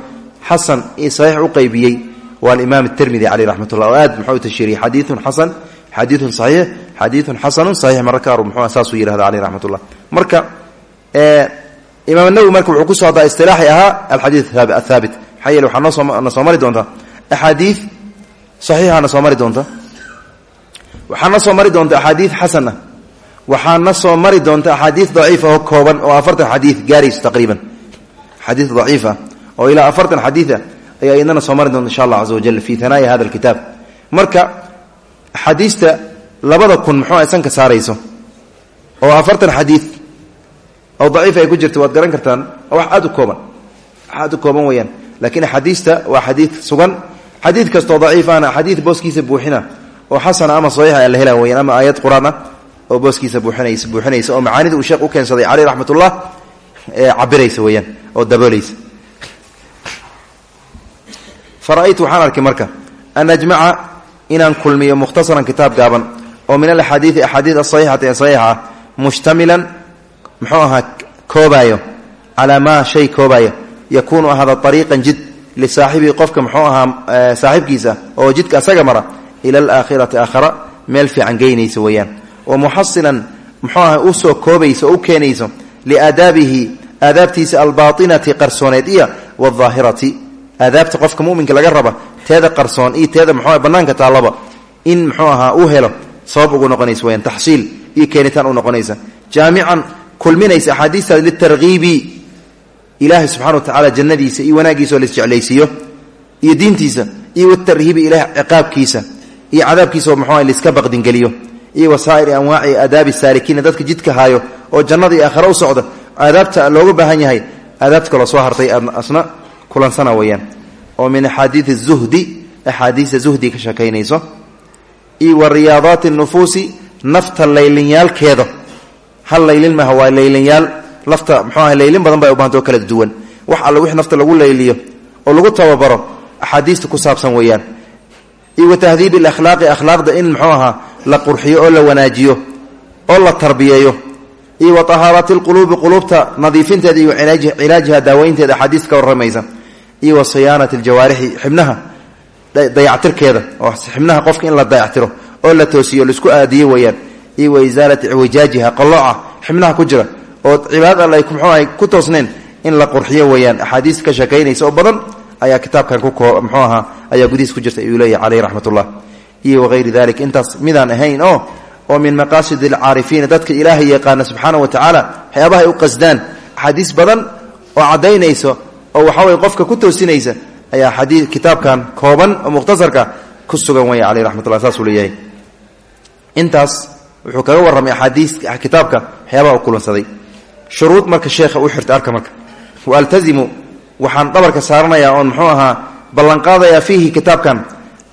xasan saxiix u qaybiyey waa alimaam atirmidi caleyh raxmat ullah oo aad muxuu tashiiriyey xadiidun xasan xadiidun saxiix xadiidun xasanun saxiix mararka qaar muxuu saasuu yihahda caleyh raxmat ullah marka imaam nawowi marka wuxuu ku soo haddaa istilaaxi ahaa alxadiid athaabit maxaa yeele waxaa noosona soo mari doontaa axaadiid saxiixana soo mari doonta waxaana soo mari doonta axaadiid xasan ah waxaana soo mari doonta axaadii daciifa oo kooban oo afartan xadii gaarayso taqriiban. Xadii daciifa oo ilaa afartan xadiia ayaa idana soo mari doonta insha allah caza wajal fi hanaaya hada alkitaab marka axaadiista labada kun muxuu aysan ka saarayso oo afartan xadii oo daciif ay ku jirta waad garan kartaan wax aad u kooban. Aad u kooban weyaan laakiin axaadiista waa xadii sugan. Xadii kastoo daciifana xadii booskiisa buuxina oo xasana ama saxiixa ayaa la hela weyaan ama aayad qur'aan oo booskiisa buuinaysa buuxinaysa oo macaanida uu sheekh u keensaday caleyh raxmatullah cabiraysa weyaan oo daboolaysa fara'aytu waxaan arkay marka an ajmaca inaan kulmiyo mukhtasaran kitaab gaaban oo min alaxaadiidi axaadiid asaxiixati ee saxiixa ah mushtamilan muxuu ahaa koobaayo calaa maa shay koobaayo yakuunu ahada ariiqan jid lisaaxibihi qofka muxuu ahaa saaxiibkiisa oo jidka asaga mara ila alaakhirati aakhara meel fiican geynaysa weeyaan. Wa muxasilan muxuu aha u soo koobayso oo u keenayso liaadaabihi aadaabtiisa albaainati qarsooneed iyo wadaahirati aadaabta qofka muminka laga raba teeda qarsoon iyo teeda mxu banaanka taallaba in muxuu ahaa helo sabab ugu noqonaysa weyaan taxsiil iyo keenitaan u noqonaysa. Jaamican kulminaysa axaadiistaas litarkiibi ilaahay subxana wa tacala jannadiisa iyo wanaagiisa oo laisjeclaysiiyo iyo diintiisa iyo watarhiibi ilaah ciqaabkiisa iyo cadaabkiisa oo muxuu laiska baqdingeliyo iyo wasaa'iri anwaaci aadaabi saalikiina dadka jidka haayo oo jannada iyo aakhare u socda aadaabta looga baahan yahay aadaabta kaloo soo hartay asna kulansana weyaan oo min axaadiid zuhdi axaadiista zuhdi ka sheekaynayso iyo wa riyaadaati nufuusi nafta laylinyaalkeeda. Hal laylin maaha waa laylinyaal. Lafta mxuu aha laylin badan bay u bahanta oo kala duwan. Wax alle wix nafta lagu layliyo oo lagu tababaro axaadiista ku saabsan weeyaan iyo wa tahdiibi alakhlaaqi akhlaaqda in muxuu la qurxiyo oo la wanaajiyo oo la tarbiyeeyo iyo wa tahaarati lquluubi quluubta nadiifinteeda iyo cilaajiha daaweynteeda axaadiis ka warramaysa iyo wa siyaanati aljawaarixi xibnaha dayactirkeeda oo xibnaha qofka in la dayactiro oo la toosiyo la isku aadiyo weeyaan iyo wa isaalati icwijaajiha qallooca ku jira oo cibaadad alle ay mxuaha ku toosneen in la qurxiyo weeyaan axaadiis ka oo badan ayaa kitaabkan mxuu ahaa ayaa gudihiis ku jirta ayuu leeyahy caleyh raxmat ullah iyo wagayri dalik intaas midaan ahayn oo oo min maqaasid alcaarifiina dadka ilaahay yaqaana subxaana wa tacaala waxyaabaha ay u qasdaan. Axaadiis badan oo caddaynayso oo waxaweye qofka ku toosinaysa ayaa xadii kitaabkan kooban oo mukhtasarka ku sugan weya caleyh raxmatullah saasuu leeyahay. Intaas wuxuu kaga warramay axaadiis kitaabka waxyaabaha u kulansaday. Shuruud marka sheekha u xirta arka wa altazimu waxaan dhabarka saaranayaa oon muxuu ahaa ballanqaadayaa fiihi kitaabkan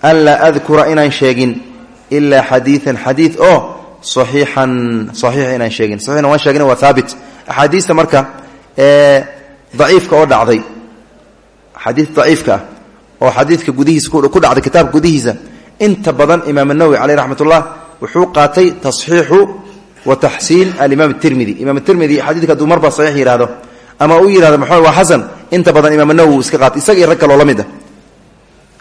an laa adkura inaan sheegin ilaa xadiian xadiid oo saxiixan saxiix inaan sheegin. Saxiixna waan sheegin waa haabit axaadiista marka ee daciifka oo dhacday xadiid daciifka ah oo xadiidka gudihiisa ku dhacday kitaabka gudihiisa inta badan imaam nawowi caleyh raxmat ullah wuxuu qaatay tasxiixu wa taxsiin alimaam tirmidi imaam tirmidi xadiidka hadduu marba saxiix yihahdo ama uu yihahdo maxamed waa xasan. Inta badan imaam nawowi iska qaatay isagii rag kaloo la mid ah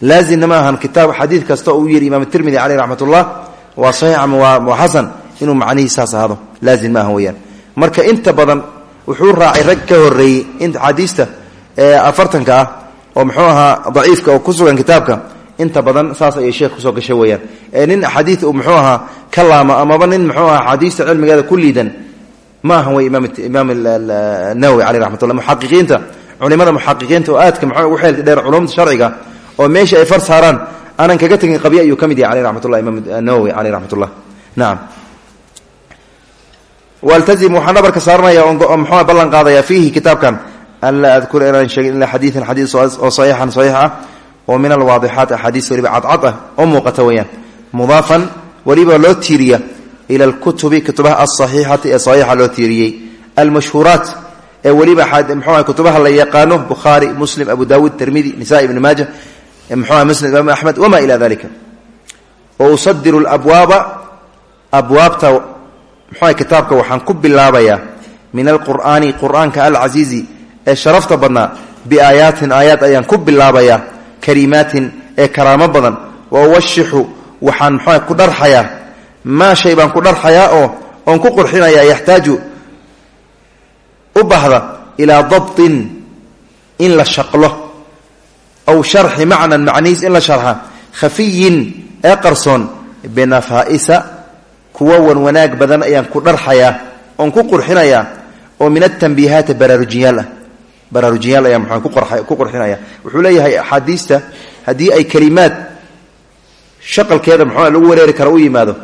laazimna ma ahan kitaab xadiid kasta uu yidhi imaam tirmidi caleyh raxmat ullah waa saxiix ama waa xasan inuu macnihii saas ahaado laazim ma aha weyaan marka inta badan wuxuu raacay rag ka horeeyey in axaadiista afartanka ah oo muxuu ahaa daciifka oo ku sugan kitaabka inta badan saas ayay sheekh ku soo gashay weyaan nin xadiid uu muxuu ahaa ka laama amaba nin muxuu ahaa axaadiista cilmigeeda ku liidan ma ahan wey imaam nawowi caleyh raxmat ullah muxaqiqiinta oo meesha ay far saaraan aanan kaga tegin qabya ayuu ka yahay caleyh raxmat ullah imaam nawowi caleyh raxmat ullah nacam waltazim waxaan dhabarka oo muxuu ballan qaadaya fiihi kitaabkan an laa adkura inaan sheegin ilaa xadiidan oo saxiixan saxiix ah oo min alwaadixaat axaadiis weliba cadcad ah oo muuqata weeyaan. Mudaafan weliba loo ila alkutubi kutubaha alsaxiixati ee saxiixa loo tiiriyey. Almashhuuraat ee weliba mxuah kutubaha la yaqaano bukhaari muslim abu dawuud tirmidi nisaai ibni maaja muslim imaam axmed wama ila dalika wa usadiru labwaaba abwaabta muxuah kitaabka waxaan ku bilaabayaa min alqur'aani qur'aanka alcasiizi ee sharafta badnaa biaayaatin aayaad ayaan ku bilaabayaa karimaatin ee karaamo badan. Wa uwashixu waxaan mxuah ku dharxayaa maa shay baan ku dharxayaa oo oon ku qurxinayaa yaxtaaju u bahda ilaa dabtin in la shaqlo aw sharxi macnan macnihiis in la sharxa khafiyin ee qarsoon binafaa'isa kuwa wan wanaag badan ayaan ku dharxayaa oon ku qurxinayaa oo min atambiihaati baraarujiyaal ah. Baraarujiyaal ayaan muxuu ku qurxinaya. Wuxuu leeyahay axaadiista haddii ay kelimaad shaqalkeeda muxuu lagu wareeri kara u yimaado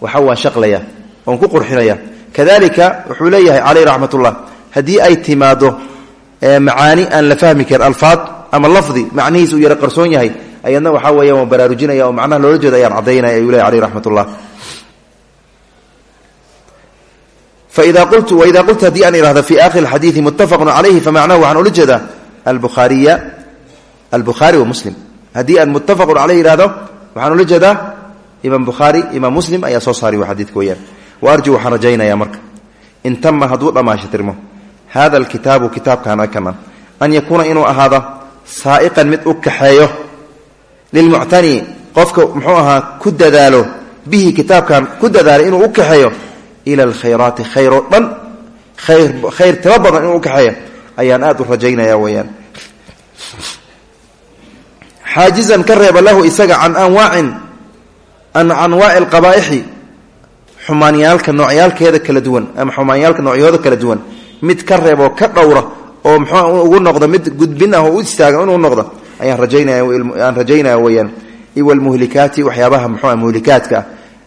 waxa waan shaqlaya oon ku qurxinaya. Kadalika wuxuu leeyahay caleyh raxmatullah haddii ay timaado macaani aan la fahmi ama lafdi macnihiis uu yara qarsoon yahay ayadna waxaa weeya waan baraarujinaya oo macnaha loola jeeda ayaan caddaynaya ayuu leeyahy caleyh raxmatullah. Faida qultu waida qultu haddii aan ihahdo fi akhiri xadiidi muttafaqun calayhi famacnahu waxaan ula jeedaa albuhaariya albukhaari wa muslim. Haddii aan muttafaqun caleyh ihahdo waxaan ula jeedaa imaam bukhaari imaam muslim ayaa soo saari xadiidka weyaan wa arju waxaan rajaynayaa marka. In tama hadduu dhammaashatirmo hada alkitaabu kitaabkan kana an yakuuna inuu ahaado saa'iqan mid u kaxeeyo. Lilmuctani qofka muxuu ahaa ku dadaalo bihi kitaabkan ku dadaalo inuu u kaxeeyo. Ila alkhayraati khayr oo dhan khayr tiro badan inuu ukaxeeya ayaan aad u rajaynaya weyaan xaajizan ka reeba lahu isaga can anwaacin an anwaaci alqabaa'ixi xumaanyaalka noocyaalkeeda kala duwan ama xumaanyaalka noocyahooda kala duwan. Mid ka reeboo ka dhowra oo muxuu ugu noqdo mid gudbin ah oo u istaaga inuu noqdo. Ayaan rajaynayaan rajaynaya weyaan iwalmuhlikaati waxyaabaha muxuu muhlikaadka ah.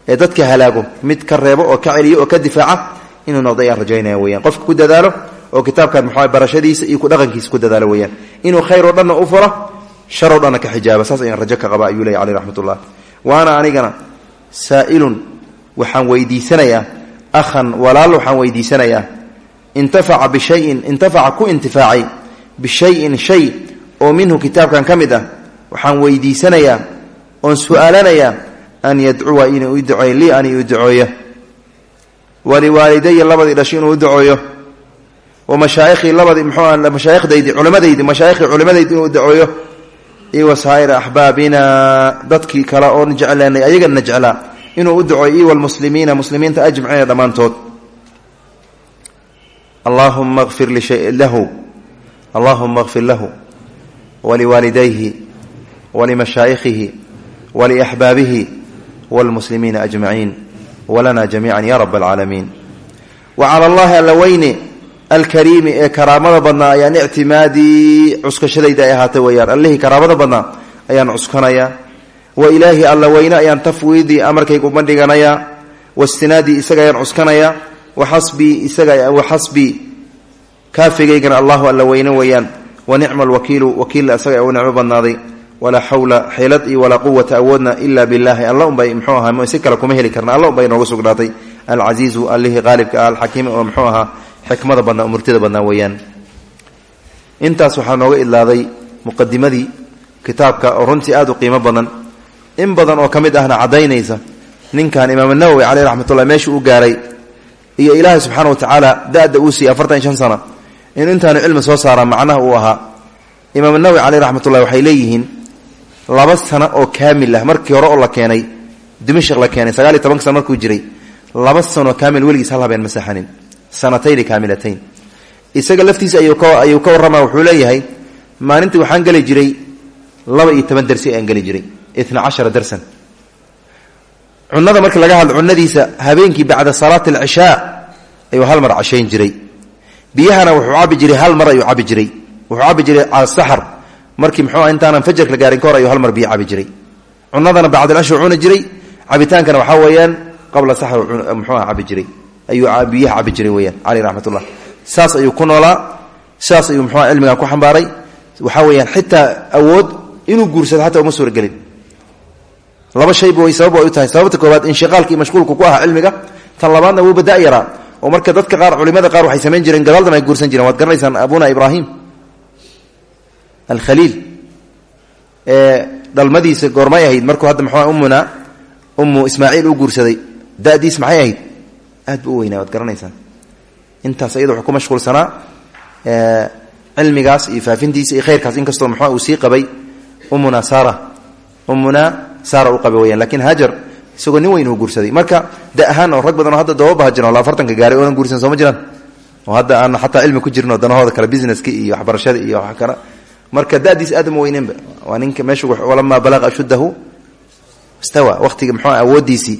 Ee dadka halaago mid ka reebo oo ka celiyo oo ka difaaca inuu noqdo ayaan rajaynaya weyaan qofka ku dadaalo oo kitaabkan muxuu barashadiisa iyo kudhaqankiisa ku dadaalo weyaan inuu khayr oo dhanna u furo shar oo dhanna ka xijaaba. Saas ayaan rajo ka qaba ayuu leeya caleyh raxmatullah. Waana anigana saa'ilun waxaan weydiisanayaa. Akhan walaal waxaan weydiisanayaa intafaca bishayin intafaca ku intifaacay bishayin shay oo minhu kitaabkan ka mid ah waxaan weydiisanayaa oon su'aalanayaa an yadcuwa inuu u duceeyo lii an u ducooyo. Waliwaalidaya labadii dhashay inuu u ducooyo. Wa mashaayikhii labadii mxuu mashaayikhdaydi culimadaydi mashaayikhii culimadaydi inuu ducooyo. Iyo wa saa'ira axbaabina dadkii kale oon jeclaanay ayagana jeclaa inuu u ducooyo walmuslimiina muslimiinta ajmaciina dhammaantood allahuma kfir lahu allahuma kfir lahu waliwaalidayhi walimashaayikhihi waliaxbaabihi wlmuslimiina ajmaciin walana jamiica ya rab alcaalamiin wa cala allahi alla weyne alkariimi ee karaamada badnaa ayaan ictimaadii cuskashadayda ay ahaatay weyaan allihii karaamada badnaa ayaan cuskanaya. Wa ilaahi alla weyne ayaan tafwiidii amarkayga uma dhiganayaa wastinaadii isaga ayaan cuskanaya waxasbii isaga waxasbii kaafigaygana allahu alla weyne weeyaan wa nicma alwakiilu wakiilla isaga u nicmo badnaaday walaa xawla xeelad iyo walaa quwata awoodna ila billahi alla unbay mxuu ahaa si kale kuma heli karna alla unbay nooga sugnaatay alcasiizu allihii qaalibka ah alxakiim oo mxuu ahaa xikmada badnaa murtida badnaa weeyaan oo aad u qiimo badan in badan oo ka ahna caddaynaysa ninkan imaam nawowi caleyh raxmatullah meesha uu gaaray iyo ilaahay subxaana wa tacaala da-da uu siiyey afartan iyo shan sano in intaanu cilmi soo saaraa macnaha uu ahaa imaam nawowi caleyh raxmatullah waxay leeyihiin laba sano oo kaamil ah markii hore oo la keenay dimashq la keenay sagaal iyo tobanka sano markuu jiray laba sanoo kaamil weligiis hal habeen ma saxanin sanatayni kaamilatayn. Isaga laftiisa ayuu ka warrama wuxuu leeyahay maalintii waxaan geli jiray laba iyo toban darsi ayaan geli jiray itna cashara darsan cunada marka laga hadlo cunadiisa habeenkii bacda salaati alcishaa ayuu hal mar cashayn jiray. Biyahana wuxuu cabi jiray hal mar ayuu cabi jiray. Wuxuu cabi jiray saxar. Markii mxuu intaanan fajarka gaarin ka hor ayuu hal mar biyo cabi jiray. Cunadana bacdalashuu cuni jiray cabitaankana waxaa weeyaan qabla saxr muxuuha cabi jiray. Ayuu biyaha cabi jiray weyaan caleyh raxmatullah. Saas ayuu ku noolaa saas ayuu muxuuha cilmigan ku xambaaray. Waxaa weeyaan xitaa awood inuu guursado xataa uma suuragelin laba shayba way sabab ay u tahay sababta koowaad inshiqaalka iyo mashquulka ku aha cilmiga tan labaadna wuu bada yaraa. Oo marka dadka qaar culimada qaar waxay samayn jireen gadaaldan ay guursan jireen. Waad garanaysaan abuna ibraahim? Alkhaliil. Ee dhalmadiisa goormay ahayd. Markuu hadda mxua ummuna ummu ismaaciil u guursaday. Da'diis maxay ahayd? Aad bu u weynaa waad garanaysaan. Intaas iyada wuxuu ku mashquulsanaa cilmigaas iyo faafintiisa khayrkaas. Inkastoo mxua uu sii qabay ummuna sara ummuna sara u qabay weyaan laakiin hajar isagoo nin weyn uu guursaday. Marka da ahaan oo rag badan hadda doobabaha jiran oo afartanka gaaray oonan guursan sooma jiraan oo hadda aan xataa cilmi ku jirno danahooda kale businesska iyo waxbarashada iyo wax kale. Marka dadiis aadama weyneenba. Waa ninka meesha walamaa balaqa ashuddahu istawa. Waqtiga mxuu awoodiisii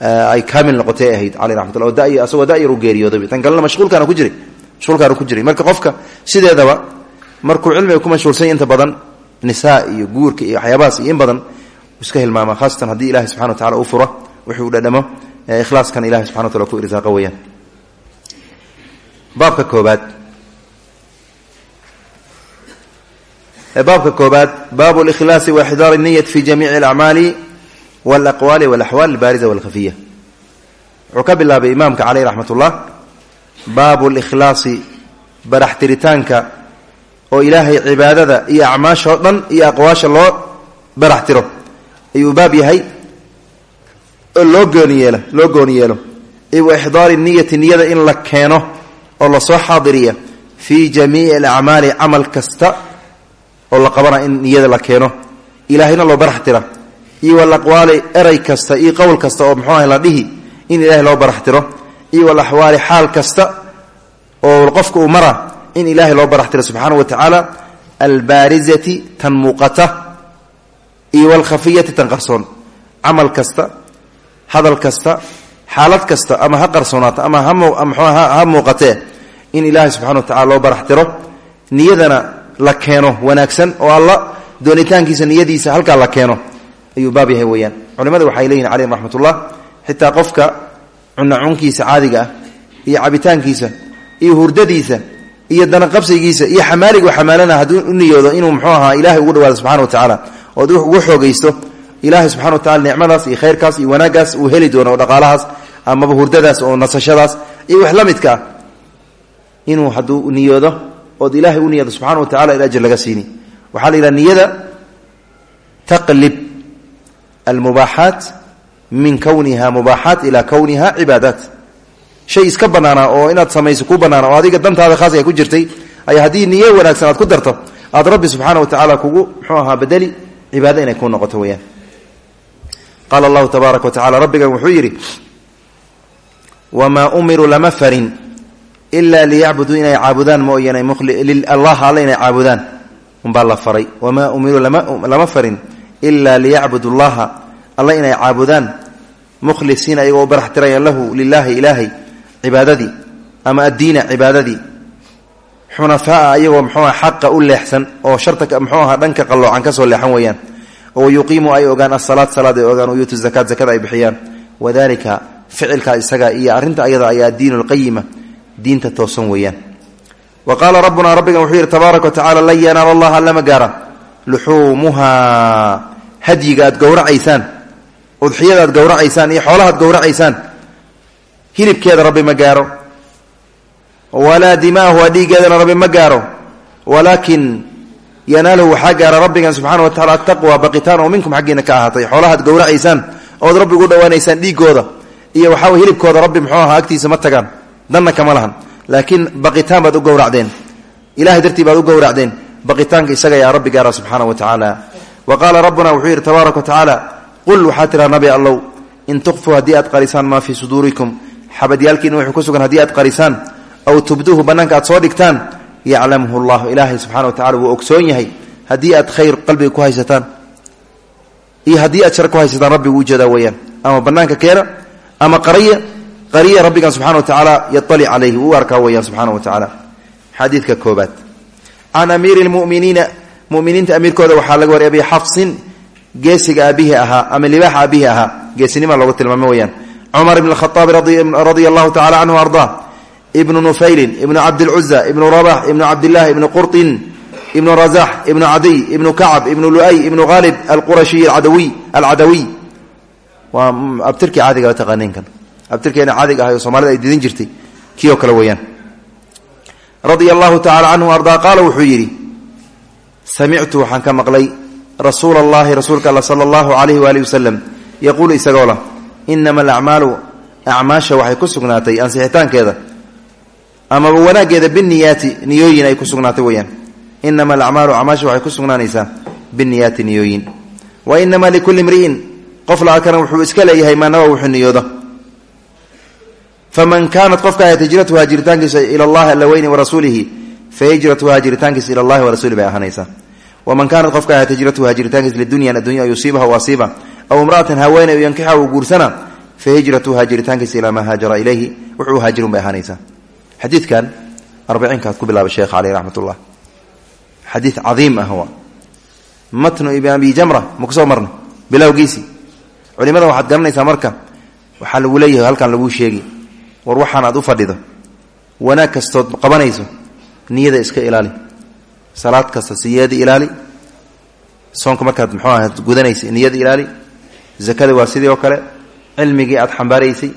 ay kaamil noqotay ahayd caleyh raxmatullah oo day asagoo dayar u geeriyooday tan kalena mashquulkaana ku jiray mashquulkaana ku jiray. Marka qofka sideedaba markuu cilmiga ku mashquulsanya inta badan nisaa iyo guurka iyo waxyaabahaas iyo in badan iska hilmaama haasatan haddii ilahi subxana wa tacala u furo wuxuu dhadhamo ikhlaaskan ilahi subxana wa tacala ku irsaaqo weyaan baabka koobaad. Baabka koobaad baabu likhlaasi wa ixdaar niyat fi jamiici alacmaali walaqwaali walaxwaal albaariza walkhafiya wuxuu ka bilaabay imaamka caleyh raxmat ullah baabu likhlaasi baraxtiritaanka oo ilaahay cibaadada iyo acmaasha iyo aqwaasha loo baraxtiro ayuu baab yahay oo loo gooni yeelo loo gooni yeelo. Wa ixdaari niyati niyada in la keeno oo la soo xaadiriya fii jamiici alacmaali camal kasta oo la qabana in niyada la keeno. Ilaahayna loo barax tira iyo walaqwaali eray kasta iyo qowl kasta oo muxuu ah la dhihi in ilaahay loo barax tiro. Iyo walaxwaali xaal kasta oo qofka uu mara in ilaahay loo barax tiro subxaanahu wa tacaala albaarizati tan muuqata iyo walkhafiyati tan qarsoon camal kasta hadal kasta xaalad kasta ama ha qarsoonaato ama ha muuqatee in ilaahay subxana wa tacala loo barax tiro niyadana la keeno wanaagsan oo alla doonitaankiisa niyadiisa halkaa la keeno ayuu baab yahay weyaan culimada waxay leeyihiin caleyhim raxmatullah xitaa qofka cunacunkiisa caadiga ah iyo cabitaankiisa iyo hurdadiisa iyo danaqabsigiisa iyo xamaaligu xamaalana hadduu u niyoodo inuu muxuu ahaa ilahay ugu dhawaado subxana wa tacaala ood ugu xoogaysto ilaahay subxana wa tacala nicmadaas iyo khayrkaas iyo wanaaggaas uu heli doono oo dhaqaalahaas amaba hurdadaas oo nasashadaas iyo wax la inuu hadduu niyoodo ood ilaahay u niyado subxana wa tacala il laga siini. Waxaa la yidhaha niyada taqlib almubaaxaat min kowniha mubaaxaat ilaa kowniha cibaadaat. Shay iska banaana oo inaad samayso ku banaana oo adiga dantaada khaaska ku jirtay ay haddii niyo wanaagsan aad ku darto aad rabbi subxaana wa tacaala kugu muxuu ahaa bedeli cibaado inay ku noqoto weyaan qaala allahu tabaaraka wa tacala rabbigan wuxuu yidhi wamaa umiruu lama farin ilaa liyacbuduu inay caabudaan mooyane allah alle inay caabudaan. Unbaa la faray wamaa umiruu lama farin ilaa liyacbudu llaha alle inay caabudaan mukhlisiina iyagoo u barax lahu lilaahi ilaahay cibaadadii ama addiina cibaadadii xunafaaa iyagoo mxuuaha xaqa u leexsan oo sharta mxuu aha dhanka qalloocan ka soo leexan weeyaan. Oo yuqiimuu ay ogaan asalaad salaad ay ogaan uyuutu zakaat zakada ay bixiyaan. Wadalika ficilkaa isaga iyo arrinta ayada ayaa diinu lqayima diinta toosan weeyaan. Wa qaala rabbuna rabbigan wuxuu yidhi tabaaraka wa tacala lan yanaala allaha lama gaara. Luxuumuhaa hadyiga aad gowracaysaan udxiyada aad gowracaysaan. Iyo xoolaha ad walaa dimaahuha dhiiggeedana rabbi ma gaaro walaakin yanaaluhu waxaa gaara rabbigan subxana wa tacala ataqwa baqitaan oo minkum xaggiina ka ahaatay. Xoolaha ad gowracaysaan ood rabbi ugu dhowaanaysaan dhiigooda iyo waxaa hilibkooda rabbi muxuu ahaa agtiisa ma tagaan danna kama lahan. Laakiin baqitaan baad u gowracdeen. Ilahay dartii baad u gowracdeen. Baqitaanka isaga yaa rabbi gaara subxaana wa tacaala. Wa qaala rabbuna wuxuu yidhi tabaaraka wa tacaala qul waxaa tiraa nabi allow in tukfuu haddii maa fii suduurikum. Xabadyaalkiina wuxuu aw tubduuhu bannaanka aad soo dhigtaan yaclamhu llahu ilaahay subxana wa tacala wuu ogsoon yahay. Haddii aad khayr qalbiga ku haysataan iyo haddii aad shar ku haysataan rabbigu u jeedaa weeyaan. Ama bannaanka keena ama qariya qariya rabbigan subxana wa tacaala yaalic calayhi wuu u arkaa subxana wa tacaala xadiidka koobaad can amiiri lmuminiina muminiinta amiirkooda waxaa laga wariyay abi geesiga aabihii ahaa ama libaaxa aabihii ahaa. Geesinima loogu tilmaamo weyaan cumar ibn khaaab radia allahu tacala canhu ardaa ibnu nufaylin ibnu cabdilcuza ibnu rabax ibnu cabdillahi ibnu qurطin ibnu razax ibnu cadiy ibnu kacab ibnu luay ibnu haalib alqurashiy alcadawiy waa abtirkii caadiga taqaaniinkan. Abtirkeena caadiga ahay oo soomaalida ay didin jirtay. Kii oo kale weeyaan. Radia allahu tacala canhu ardaa qaala wuxuu yidhi samictu waxaan ka maqlay rasuula allahi rasuulka alla sala allahu alayhi waalihi wasalam yaquulu isagoo lah inama alacmaalu acmaasha waxay ku sugnaatay amaba wanaaggeeda biniyaati niyooyin ay ku sugnaatay weyaan inama alacmaalu acmaasha waxay ku sugnaanaysaa biniyaati niyooyin. Wa inama likulli imri'in qof la arkana wuxuu iska leeyahay maanaba wuxuu niyooda faman kaanat qofka ahayd hijratuhu hajiritaankiisa ila allahi alla weyni warasuulihi fa hijratuhu hajiritaankiisa ila allahi warasuuli bay ahaanaysaa. Waman kaanat qofka ahayd hijratuhu hajiritaankiisa lidunyan addunya yusiibaha u asiiba aw imra'atan haweeney u yankixa uu guursana fa hijratu haajiritaankiisa ilaa maa ilayhi wuxuu haajirun bay ahaanaysaa xadiidkan arbiciinkaad ku bilaabay sheekh caleyh raxmat ullah xadiid cadiim ah waa matnu ibn abi jamra ma ku soo marna bilowgiisii culimada waxaad garanaysaa marka waxaa lagu leeyahay halkan laguu sheegi. War waxaan aad u fadhido. Wanaag kastood qabanayso niyada iska ilaali. Salaad kasta siyada ilaali. Soonka markaad muxuu aha gudanaysa niyada ilaali. Zakada waa sidii oo kale. Cilmigii aad xambaaraysay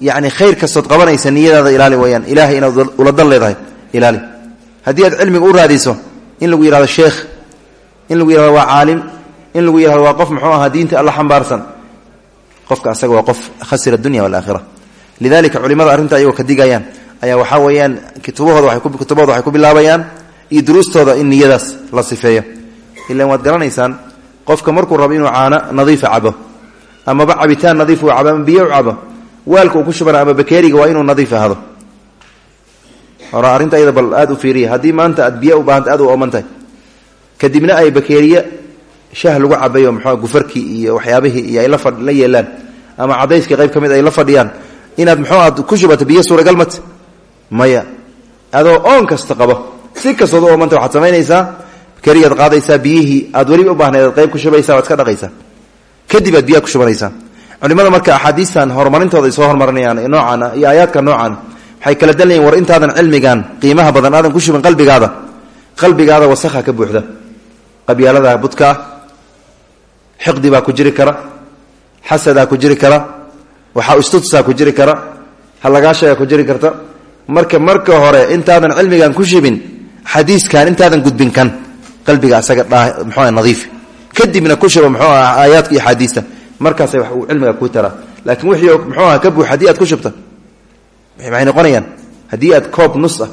yacni khayr kastood qabanaysa niyadaada ilaali weyaan ilaahay inaad ula dan leedahay ilaali. Haddii aad cilmiga u raadiso in lagu yihahdo sheekh in lagu yihahdo waa caalim in lagu yihahdo waa qof muxuu ahaa diinta alla xambaarsan qofka asaga waa qof khasira dunya walaakhira lidalika culimada arrinta ayagoo ka digayaan ayaa waxaa weeyaan kutubahooda waxay ku bilaabayaan iyo duruustooda in niyadaas la sifeeyo. Ilan waad garanaysaan qofka markuu rabo inuu caano nadiifa cabo amaba cabitaan nadiif u cabo waalka uu ku shubana ama bakeeriga waa inuu nadiif ahado hore arrinta ayada bal aada u fiiriya. Haddii maanta aad biyo u baahanta aad u ooman tahay kadibna ay bakeeriye shah lagu cabayo muxua gufarkii iyo waxyaabihii iyo ay la yeelaan. Ama cadayskii qayb ka mid ay la fadhiyaan. Inaad muxuu aad ku shubato biyo suuragal mat maya. Adoo oon kasta qabo. Si kastood u oomanta waxaad samaynaysaa? Bakeeriyaad qaadaysaa biyihii aad weliba u baahnayd aad qayb ku shubaysa waad iska dhaqaysaa. Kadib aad biyaha ku shubanaysaa culimada marka axaadiistan horumarintooda ay soo horumarinayaan noocan iyo aayaadka noocan waxay kala danlayiin war intaadan cilmigan qiimaha badan aadan ku shubin qalbigaada. Qalbigaada wasakha ka buuxda. Qabyaalada budka ah xiqdi baa ku jiri kara xasadaa ku jiri kara waxaa istudsaa ku jiri kara halagaashagaa ku jiri karta. Marka marka hore intaadan cilmigan ku shubin xadiiskan intaadan gudbin kan qalbiga asaga mxua nadiif. Kadibna ku shuba mxuu ah aayaadka markaasa wax uu cilmiga kuu taraa laakiin wixii muxuu aha ka buux aad ku shubta maxay noqonayaan? Haddii aad koob nus ah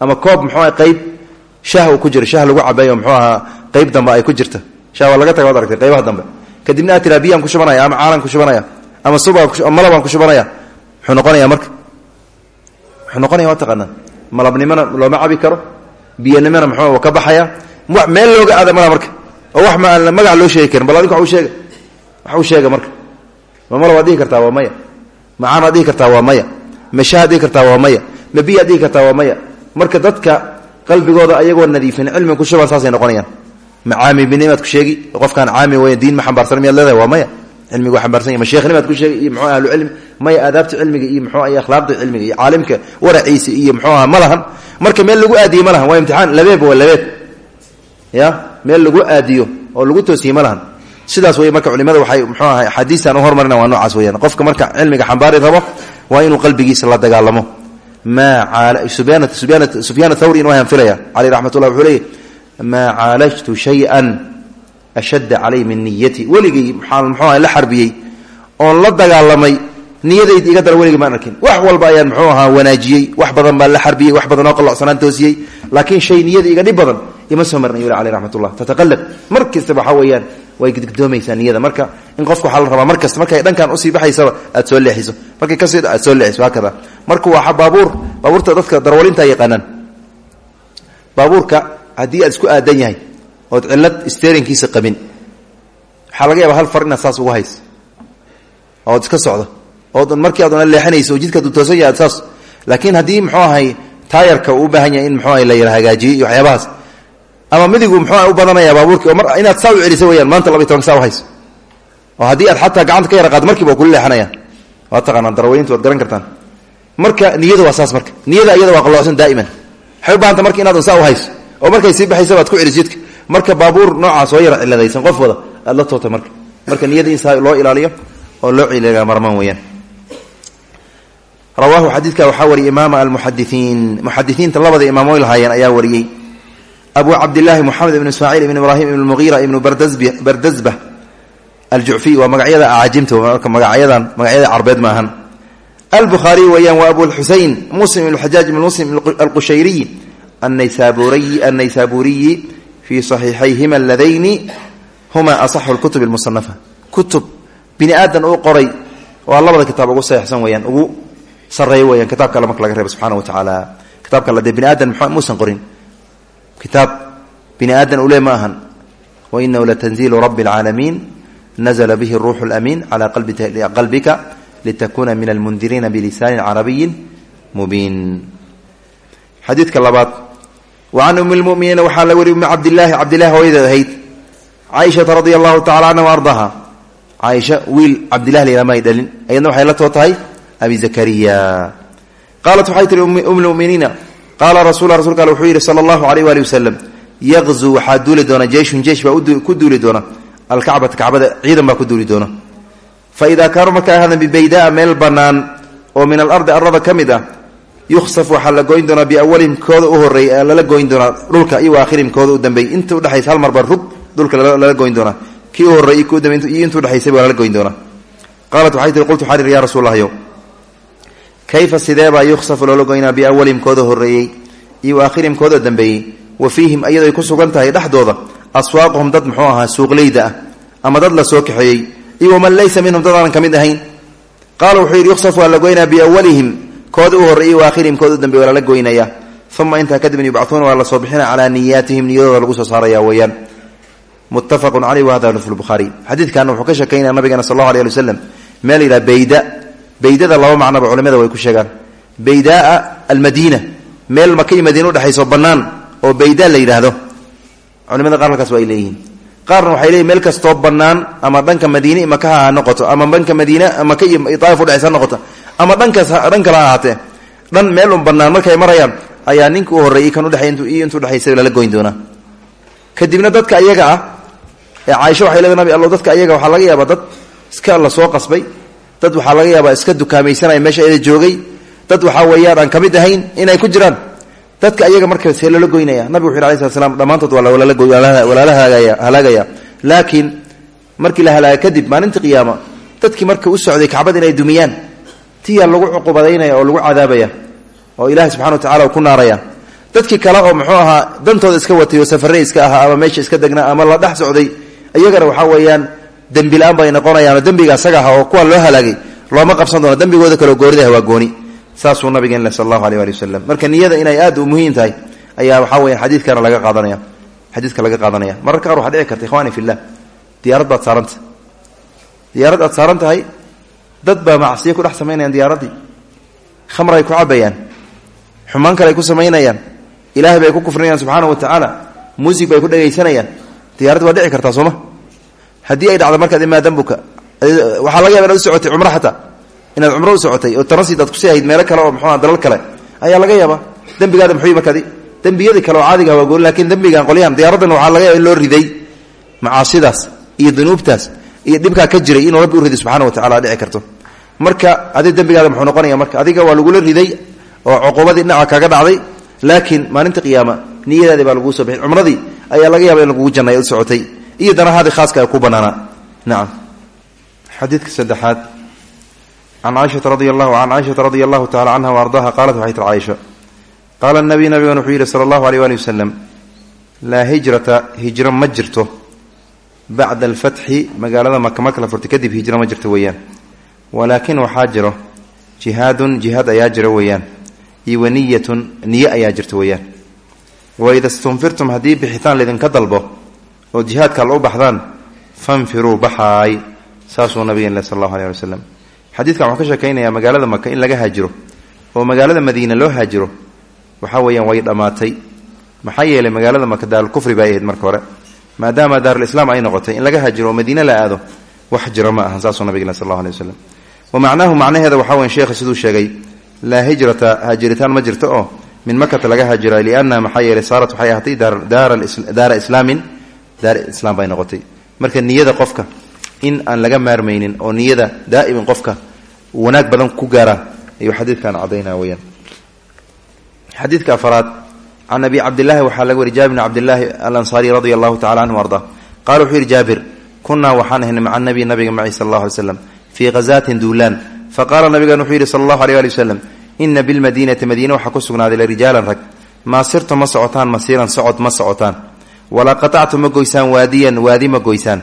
ama koob muxuu aha qayb shah ku jiro shah lagu cabayo muxuu ahaa qayb dambe ay ku jirta. Shah laga taga waad aragtay qaybaha dambe. Kadibna aad tiraa ku shubanaya ama caalan ku shubanaya ama suba malabaan ku shubanaya muxuu noqonaya marka. Muxuu noqonaya waa taqaanaa. Malabnimona looma cabi karo biyanimona muxuu ka baxaya meel looga aada mala marka. Wax ma magac loo sheegi karin bal adinka wa u wax u sheega marka ma malab waad dhihi kartaa waa maya ma caan waad dhihi kartaa waa maya ma shahaad dhihi kartaa waa maya ma biyaad dhihi kartaa waa maya. Marka dadka qalbigooda ayagoo nadiifin cilmiga ku shuban saasay noqonayaan. Ma caamibinimaad ku sheegi qofkaan caami wey diin ma xambaarsan miyaad leedahay waa maya. Xambarsan ya ma sheekhnimaad ku sheegi iyo muxuu ahlucilmi maya aadaabta cilmiga iyo muxuu iyo akhlaaqda cilmiga iyo caalimka waraciisa iyo muxuu aha ma marka meel lagu aadiye ma waa imtixaan labeeb waa labeeb. Ya meel lagu aadiyo oo lagu toosiye ma sidaas wey marka culimada waxay muxuu aha xadiistan u hormarina waa noocaas weyaan qofka marka cilmiga xambaari rabo waa inuu qalbigiisa la dagaalamo. Sufyaan thawri in waan filaya caleyh raxmat ullah wuxuu leeyay maa caalajtu shay-an ashadda calay min niyati weligay maxaan muxuu aha la xarbiyey oon la dagaalamay niyadayda iga dara weligay maan arkin. Wax walba ayaan muxuu ahaa wanaajiyey wax badan baan la xarbiyey wax badan oo qalocsanaan toosiyey laakiin shay niyada iga dhib badan ima soo marna yuli caleyh raxmat ullah tataqalab mar way gudgudoomaysaa niyada. Marka in qofka waxaa la rabaa markay dhankan u sii baxaysaba aad soo leexiso. Markay ka sii aad soo leexiso hakada marka waa baabuur baabuurta dadka darwalinta yaqaanaan. Baabuurka haddii aad isku aadan yahay ood cilad sterinkiisa qabin. Waxaa hal far saas ugu hays ood iska socdo. Ood markii aad una leexanayso oo jidkaad yahay saas. Laakiin haddii muxuu ahay taayarka u baahan in muxuu ahay la yara hagaajiyey iyo waxyaabahaas ama midigu muxuu u badanaya baabuurki oo mar inaad saa u celisa weyaan maanta laba iy hayso. Oo haddii aad xataa gacanta ka yara qaado markiiba waa kula leexanaya. Waa taqaanaa darawaliintu waad garan kartaan. Marka niyada waa saas marka. Niyada iyada waa qalloocsan daa'iman. Waxay u inaad saa u hayso. Oo markay sii baxaysaba ad ku celis marka baabuur noocaas oo yara ciladaysan qof wada la toota marka. Marka niyada in saa loo ilaaliyo oo loo ciliga marmaan weyaan rawaahu xadiidka waxaa wariyay imaama almuxadisiin muxadisiinta labada imaamoy lahaayeen ayaa wariyey abu cabdilaahi moxamed ibn ismaaciil ibn ibraahim ibn mugiira ibnu bardasba aljucfiy waa magacyada acaajimta marka magacyadan magacyada carbeed ma ahan albukhaariy weeyaan waa abuxusein muslim ibn xajaaj ibn muslim alqushayriy annaysaburiyi fii saxiixayhima aladayni huma asaxu lkutub lmusanafa kutub bini aadan uu qoray waa labada kitaab ugu saxiixsan weyaan ugu sareeya weyaan kitaabka alle marka laga reeba subxana wa tacaala kitaabka alle dee bini aadan muusan qorin kitaab bini aadan ule ma ahan wainahu latanziilu rabi اlcaalamiin nazla bihi ruuxu اlamiin calaa qalbika litakuna min almundiriina bilisaanin carabiyin mubiin. Xadiidka labaad. Wa can ummi lmuminiina waxaa la wari ummi cabdilaahi cabdillahi hooyadeed ahayd. Caaishata radia allahu tacala canha wa ardaaha caaisha wiil cabdilah lama dhalin ayadna waxay la too tahay abi zakariya qaalat waxay tihi um lmuminiina qaala rasul rasulka al wuxuu yidhi sala allahu aleyh waali wasalam yaqzuu waxaa duuli doona jeyshun jeysh baa ku duuli doona alkacbata kacbada ciidan baa ku duuli doona fa idaa kaanuu markay ahaadeen bibaydaa meel bannaan oo min alardi arada ka mid ah yuksaf waxaa la goyn doonaa biawalihim kooda u horreey lala goyn doonaa dhulka iyo kooda u dambeey inta udhexaysa hal marba rug dhulka lala goyn doonaa kii u horreey iyo inta udhexaysay baa lala goyn doonaa qaalat waxay tihi qultu xarir ya rasuul allahyow kayfa sideebaa yuksafu loola goynaa biawalihim kooda horreeyey iyo aakhirim kooda dambeeyey wa fiihim ayadoy ku sugan tahay dhexdooda aswaaquhum dad muxuu ahaa suuqleyda ah ama dad la soo kaxeeyey iyo waman laysa minhum dad aanan ka mid ahayn qaala wuxuu yidhi yuksaf waa la goynaa biawalihim kooda u horreeyey wa akhirihim kooda u dambeey waa lala goynaya uma intaa kadibna yubcahuuna waa la soo bixina calaa niyaatihim niyadooda lagu soo saaraya weeyaan muttafaqun caleyh wahada lafdu lbukhaari xadiidkan baydada laba macnoba culimada way ku sheegaan. Baydaaa almadiina. Meel maka iyo madiina udhexayso bannaan oo bayda la yidhaahdo. Culimada qaar halkaas leeyihiin. Qaarna waxay leeyihiin meel kastoo bannaan ama dhanka madiine makaha ha noqoto ama dhanka madiine maka iyo daa'if noqoto ama dhankaas dhan kale ha ahaatee dhan meel un bannaan markay marayaan ayaa ninka u horreeyey kan udhexey iyo intu udhexaysay lala goyn doonaa. Kadibna dadka ayaga ah ee caaisha waxay leedahay nabi allow dadka ayaga waxaa laga yaabaa dad iska la soo qasbay dad waxaa laga yaabaa iska dukaamaysanaya meesha eda joogay. Dad waxaa weeyaan aan ka mid ahayn inay ku jiraan. Dadka ayaga marka see lala goynaya nabigu wuxu yhi alai slat slam dhammaantood waa walaala halaagaya. Laakiin markii la halaaga kadib maalinta qiyaama dadkii marka u socday kacbad inay dumiyaan tiyaa lagu cuqubadaynaya oo lagu cadaabaya oo ilahi subxana wa tacala ku naaraya. Dadkii kale oo muxuu ahaa dantooda iska watay oo safare iska ahaa ama meesha iska degnaa ama la dhex socday iyagana waxaa weeyaan dembi la'aan bay noqonayaanoo dembiga asaga aha oo kuwan loo halaagay looma qabsan doono dembigooda kaleo gooridaha waa gooni. Saasuu nabigeen leh sal allahu aleh ali wasalam marka niyada inay aad u muhiim tahay ayaa waxaa weya xadiidkana laga qaadanaya xadiidka laga qaadanaya. Mararka qaar waxaa dhici karta ikhwani fillah diyaarad baad saaranta diyaarad aad saaran dad baa macsiyo ku dhex samaynayaan diyaaraddii khamray ku cabayaan xumaan kale ku samaynayaan ilaahay bay ku kufrinayaan subxaana wa tacaala muusig bay ku dhegaysanayaan diyarad waa dhici kartaa sooma haddii ay dhacdo markaad imaa dambuka waxaa laga yaba inaad socotay cumro xataa. Inaad cumro u socotay oo tarasid aad ku sii ahayd meelo kale oo muxuua dalal kale ayaa laga yaaba dembigaada muxuu markaadi dembiyadii kale oo caadiga waa gooni laakiin dembigan qolyahan diyaaraddan waxaa laga yaba in loo riday macaasidaas iyo dunuubtaas iyo dhibkaa ka jiray inuu rabbi u riday subxana wa tacala dhici karto. Marka adi dembigaada muxuu noqonaya marka adiga waa lagula riday oo cuquubadii dhinaca kaga dhacday laakiin maalinta qiyaama niyadaadi baa laguu soo bixin cumradii ayaa laga yaaba in lagugu jannay u socotay iyo danahaadii khaaska ay ku banaanaa nacam xadiidka saddexaad. Can caaishata radi allahu can caaishata radia allahu tacala canha wa ardaha qaalat waxay tir caaisha qaala nabiy nabigan wuxuu yidhi sala hijrata hijro ma jirto. Bacda alfatxi magaalada maka marka la furtay kadib hijro ma jirto weeyaan. Walaakin waxaa jiro jihaadun jihaad ayaa jiro weeyaan. Iyo waniyatun niye ayaa jirto weeyaan. Waida stunfirtum haddii bixitaan oo jihaadka alla u baxdaan fanfiruu baxaay saasuu nabigeen leh sal allahu aleh ali wasalam ka sheekaynayaa magaalada maka in laga haajiro oo magaalada madiina loo haajiro. Waxaa weeyaan way dhammaatay maxaa yeelay magaalada maka daarulkufri bay ahayd marka hore. Maadaama daarulislaam ay noqotay in laga haajiro oo la aado wax jiro ma ahan saasuu nabig leh sal allahu aleh wasalam wa macnaahu macnaheeda waxaa weyan sheekha siduu sheegay laa hijrata haajiritaan ma jirto oo min makata laga haajira liannaha maxaa yeelay saarat waxay ahaatay daara islaamin daar islaam bay noqotay. Marka niyada qofka in aan laga maarmaynin oo niyada daa'iman qofka wanaag badan ku gaara ayuu xadiidkan caddaynaa weyaan xadiidka afaraad can abi cabdillaahi waxaa laga wari jaabir bn cabdillaahi alansaari radia allahu tacala canhu arda. Qala wuxuu yidhi jaabir kunaa waxaan ahaynay maca nabiy nabiga maci sal allahu alay slam fii khazaatin duulaan. Faqaala nabigan wuxuu yidhi sala allahu aleyh ali wasalam ina bilmadiinati madiine waxaa ku sugnaaday larijaalan rag. Maa sirtu ma socotaan masiiran socod ma socotaan walaa qatactu ma goysaan waadiyan waadi ma goysaan.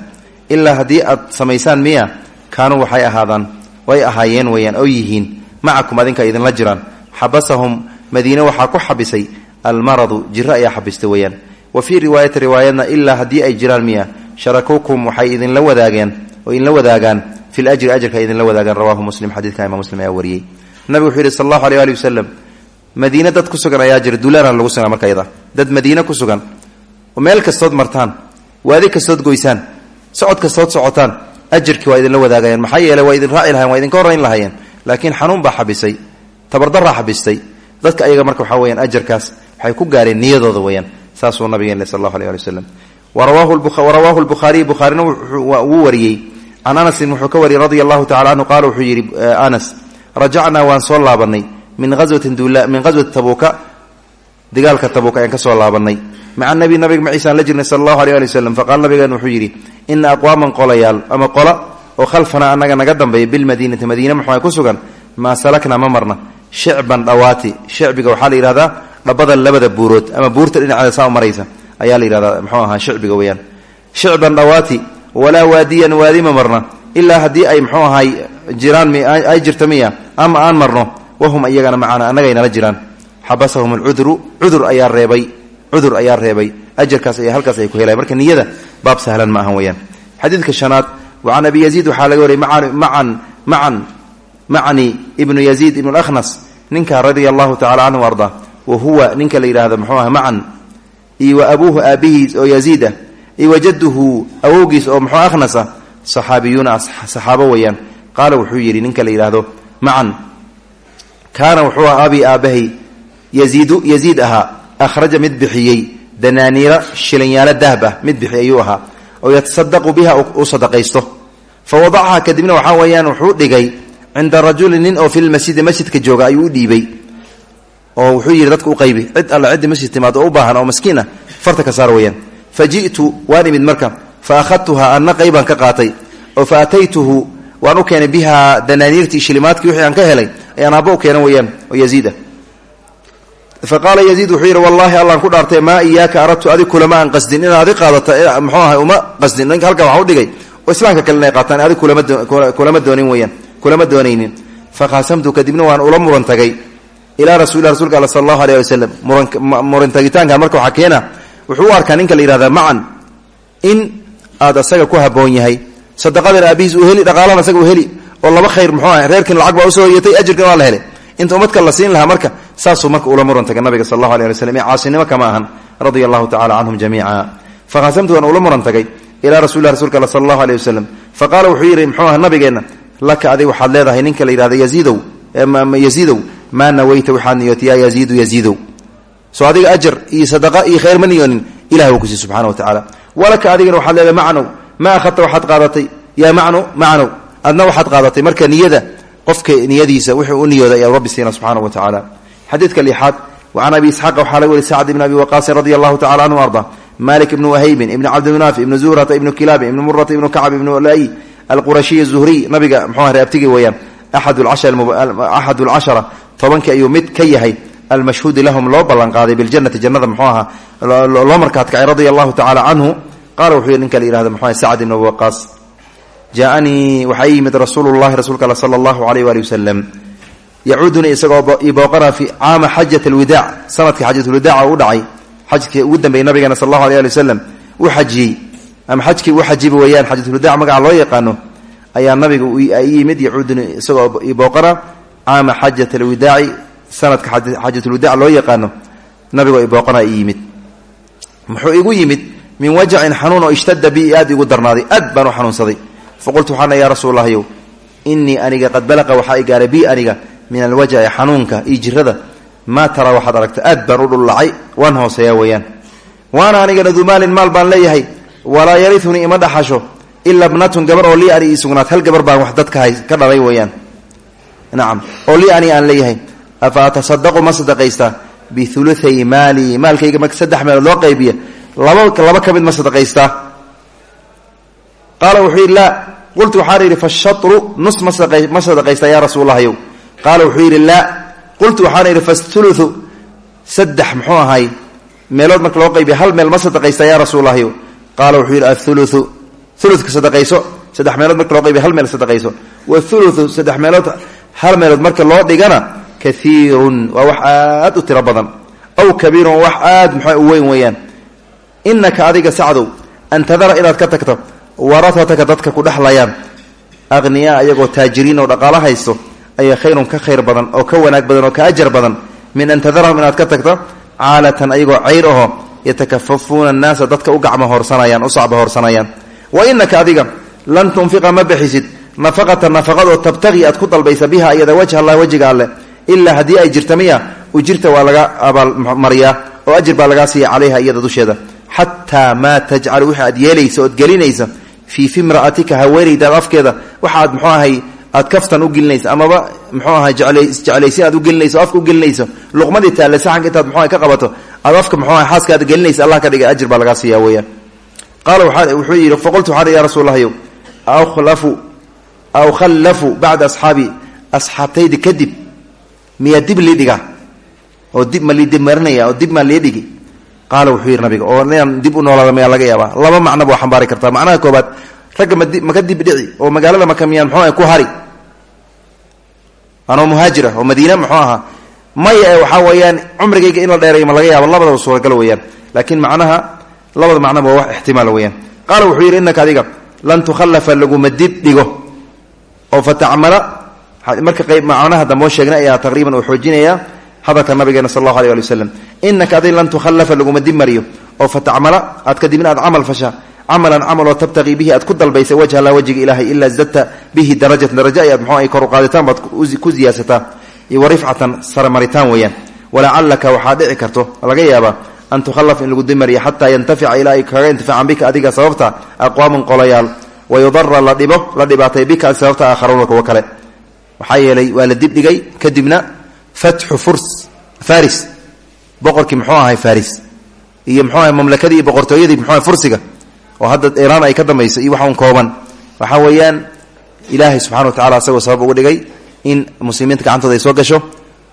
Ilaa haddii aad samaysaan miya kaanuu waxay ahaadaan way ahaayeen weyaan oo yihiin macakum adinka idinla jiraan. Xabasahum madiine waxaa ku xabisay almaradu jiro ayaa xabista weyaan wa fii riwaayati riwaayadna ilaa haddii ay jiraan miya sharakuukum waxay idinla wadaageen oo idinla wadaagaan fi ljri ajarka idinla wadaagaan. Rawahu muslim xadiidka imaam muslim ayaa wariyey. Nabigu wuxuu yihi sal allahu aleh ali wasalam madiine dad ku sugan ayaa jira duulaana lagu sugnaa marka yada dad madiine ku sugan oo meel kastood martaan waadi kastood goysaan socod kastood socotaan ajarkii waa idinla wadaagayaan maxaa yeeley waa idin raaci lahayen waa idinka horrayn lahaayeen laakiin xanuun baa xabisay tabardaraa xabistay dadka ayaga marka waxaa weyaan ajarkaas waxay ku gaareen niyadooda weyaan saasuu nabigeen sal allahu aleh ali wasalam warawaahu lbukhaariy bukhaarina wuu wariyey. Can anasin wuxuu ka wariyey radia allahu tacala canhu qaala wuxuu yidhi anas rajacnaa waan soo laabanay min aswatin min qaswati tabuuka dagaalka tabuuka ayaan ka soo laabanay maca nabi nabiga maciisaan la jirnay sala allahu aleh ali wasalam faqaala nabigan wuxuu yidhi ina aqwaaman qolayaal. Ama qola oo khalfanaa annaga naga dambeeya bilmadiinati madiine muxua ku sugan. Maa salakna ma marna. Shicban dhawaati. Shicbiga waxaa la yidhahdaa dhabada labada buurood. Ama buurta dhinaceeda saa maraysa ayaa la yidhahdaa mxuu ahaa shicbiga weyaan shicban dhawaati. Walaa waadiyan waadi ma marna. Ilaa haddii ay mxuu ahay jiraan ay jirta miya ama aan marno wahum iyagana macana annagaynala jiraan. Xabasahum alcudru. Cudur ayaa reebay cudur ayaa reebay ajarkaas ay halkaas ay ku helayan marka niyada baab sahlan ma ahan weyaan xadiidka shanaad wa can abi yaziid waxaa laga wariyay macan macan macni ibnu yaziid ibnu akhnas ninka radia allahu tacala canhu arda wa huwa ninka la yidhahdo muxuu aha macan iyo wa abuuhu aabihiis oo yaziid ah iyo wa jadduhu awowgiis oo muxuu akhnas ah saxaabiyuuna saxaabo weeyaan. Qaala wuxuu yidhi ninka la yidhaahdo macan kaana wuxuu aha abi aabahay yaziidu yaziid ahaa akhraja mid bixiyey danaaniira shilinyaalo dahab ah mid bixi ayuu ahaa oo yatasadaqu biha u sadaqaysto fa kadibna waxaa weeyaan wuxuu dhigay cinda rajuli nin oo filmasjidi masjidka jooga ayuu u dhiibay oo wuxuu yidhi dadka u qaybi cid alla ciddii masjid timaado oo u baahan oo maskiin farta ka saar weyaan fa ji'tu waan imid marka fa akhadtuha anna qaybaan ka qaatay oo fa ataytuhu waan u keenay bihaa danaaniirtii shilimaadkii wixii aan ka helay ayaan aabba u keenan weyaan oo yaziid fa qaala yaziid wuxuu yidhi wallaahi allaan ku dhaartay maa iyaaka aradtu adig kulama aan qasdin inaad i qaadata muxuu ahay uma qasdin ninka halkan waxa u dhigay oo islaamka kale inay adig kulama doonin weyaan kulama doonaynin fa qaasamtu kadibna waan ula muran tagay ilaa rasuuli rasulka all sal allahu aleh wasalam murantagitaankan marka waxaa wuxuu u arkaa ninka la macan in aad asaga ku haboon yahay sadaqadan aabihiis uu heli dhaqaalana asaga uu heli oo laba khayr muxuu ah reerkin lacag baa u soo hoyatay ajirkan waa la helay inta umadka la siin lahaa marka saasuu marka ula muran taga nabiga sal allahu aleh ali ee caasinimo kama ahan radia allahu tacala canhum jamiica faqasamtu waan ula muran tagay ilaa rasuli rasulka all sal allahu aleh wasalam fa qaala wuxuu yidhi muxuu nabigeenna? Laka adig waxaad leedahay ninka la yihahda yaziidow. Yaziidow? Maa naweyta waxaad niyootay yaa yaziidu yaziidow? Soo adiga ajar iyo sadaqa iyo khayr ma niyoonin ilah wuu wa tacala walaka adigana waxaad leedahay macnow. Ma akhadta waxaad qaadatay? Yaa macno macnow. Adna waxaad qaadatay marka niyada qofka niyadiisa wuxuu u niyooday ayaa rabbi siina subxaana wa tacaala xadiidka lixaad wa can abi isxaaq waxaa laga wariy sacd ibn abi waqaasin radia allahu tacala canhu arda malik ibnu wahaybin ibni cabdimunaafi ibnu zuhrata ibnu kilaabi ibni murata ibnu kacb ibnu lay alqurashiy zuhriy nabiga mxuu reabtigi weeyaan axad lcashara tobankii ayuu mid ka yahay almashhuudi lahum loo ballanqaaday biljannati jannada mxuu ahaa loo markaadkacay radia allahu tacala canhu qaala wuxuu yidhi ninka la yihahdo mxu sacd ibn abi waqaas jaaanii waxaa ii yimid rasuulu llahi rasuulka all sala allahu alayh waali wasalam yacuudunii isagoo ibooqana fi caama xajat alwidaac sannadkii xajatulwadaaca u dhacay xajkii ugu dambeeyey nabigeena sal allahu alay ali wasalam u xajiyey. Ama xajkii u xajiba weeyaan xajatulwadac magaca loo yaqaano ayaa nabiga i yimid yacuudunii isagoo ibooqana caama xajat alwidaaci sanadka xajatulwadaac loo yaqaano nabigoo ibooqana i yimid. Muxuu igu yimid min wajacin xanuun oo ishtada bi aad igu darnaaday aad baan u xanuunsaday. Faqultu waxaana yaa rasuul allahyow inii aniga qad balaqa waxaa aniga min alwajaci xanuunka iyo jirada maa taraa waxaad aragta aad baan u dhullacay waan hooseeya weeyaan. Waana anigana dumaalin maal baan leeyahay walaa yariunii ima dhaxasho ila bnatun gabar oo lii ani ii hal gabar baan wax dadka ka dhalay weeyaan. Nacam oo lii ani aan leeyahay. Afa atasadaqu ma sadaqaystaa biuluay maali maalkayga marka saddex meelood loo qaybiya laba laba ka mid ma sadaqaystaa qaala wuxuu qultu waxaan fashatru nus ma sadaqaystaa yaa qaala wuxuu yidhi laa. Qultu waxaan yidhi fauluu saddex muxuu ahay meelood marka loo qaybiya hal meel ma sadaqaystaa yaa rasuullahyow qaala wuxuu yidhi auluu uludka sadaqayso saddex meelood marka loo qaybiya hal meel sadaqayso. Wauluu saddex meelood hal meelood marka loo dhigana kaiirun waa wax aad u tiro badan. Aw kabiirun wax aad muxuu u weyn weeyaan. Inaka adiga sacdow an tadara inaad ka tagto warahataka dadka ku dhexlayaan aqniyaa ayagoo taajiriin oo ayaa khayrun ka khayr badan oo ka wanaag badan oo ka ajar badan. Min an tadarahum inaad ka tagto caalatan ayagoo cayr aho yatakafafuuna annaasa dadka u gacmo horsanayaan u sacba horsanayaan wa inaka adiga lan tunfiqa ma bixisid. Nafaqata nafaqadoo tabtaqii aad ku dalbaysa biha iyada wajha allah wejiga alleh ilaa haddii ay jirta miya ujirta waa laga abaalmariyaa oo ajir baa lagaa siiya calayha iyada dusheeda. Xataa maa tajcalu wixi aad yeelaysa ood gelinaysa fii fimra'atika haweenaydaad afkeeda. Waxaad mxuu ahay aad kaftan u gelinayso amaba mxuu ahay jeclaysin aad ugelinayso afka ugelinayso luqmadii taalle saxanka intaad mxuaha ka qabato aad afka mxuu aha xaaskaada gelinaysa allah ka dhigay ajir baa lagaa siiya weeyaan. Qaala wuxuu yidhi faqultu waxaa ya rasuul lahyow ahlafu aw khallafu bacda asxaabi asxaabtaydi kadib miyaa dib lii dhiga oo dib ma lii dib marinaya oo dib maa lii dhigi? Qaala wuxuu yidhi nabiga oo inaan dib u noolaada mayaa laga yaabaa? Laba macno baa xambaari kartaa. Macnaha koobaad ragga maka dib dhici oo magaalada maka miyaan mxuu aha ku hari anoo muhaajir ah oo madiine muxuu ahaa maya waxaa weeyaan cumrigayga in la dheeray ma laga yaabo labadaba suuragal weeyaan. Laakiin macnaha labada macnaba waa wax ixtimaal weeyaan. Qaala wuxuu yidhi innaka adiga lan tukhallafa laguma dib dhigo oo fatacmala marka qayb macnaha dambe oo sheegnay ayaa taqriiban uu xoojinaya hadalka nabigeena sal allahu alay ali wasalam innaka adiga lan tukhallafa laguma dib mariyo oo fatacmala aad kadibna aad camal fasha camalan camal oo tabtaqii bihi aad ku dalbaysa wajha allah wajiga ilaahay ilaa zadta bihi darajatan darajo ayaad mxuu ay kor u qaaditaan baad ku ziyaasataa. Iyo wa rifcatan saramaritaan weeyaan. Walacallaka waxaa dhici karto laga yaabaa an tukhallaf in lagu dimariyo xataa yantafica ilaa ay kaga intifacaan bika adiga sababta aqwaamun qolayaal. Wayudara la dhibo la dhibaatay bika sababta aakharuuna kuwo kale. Waxaa yeelay waa la dibdhigay kadibna fatxu furs faris. Boqorkii oo hadda iiraan ay ka dambayso iyo waxa un kooban. Waxaa weeyaan ilaahay subxana wa tacala asagoo sabab ugu dhigay in muslimiinta gacantooda ay soo gasho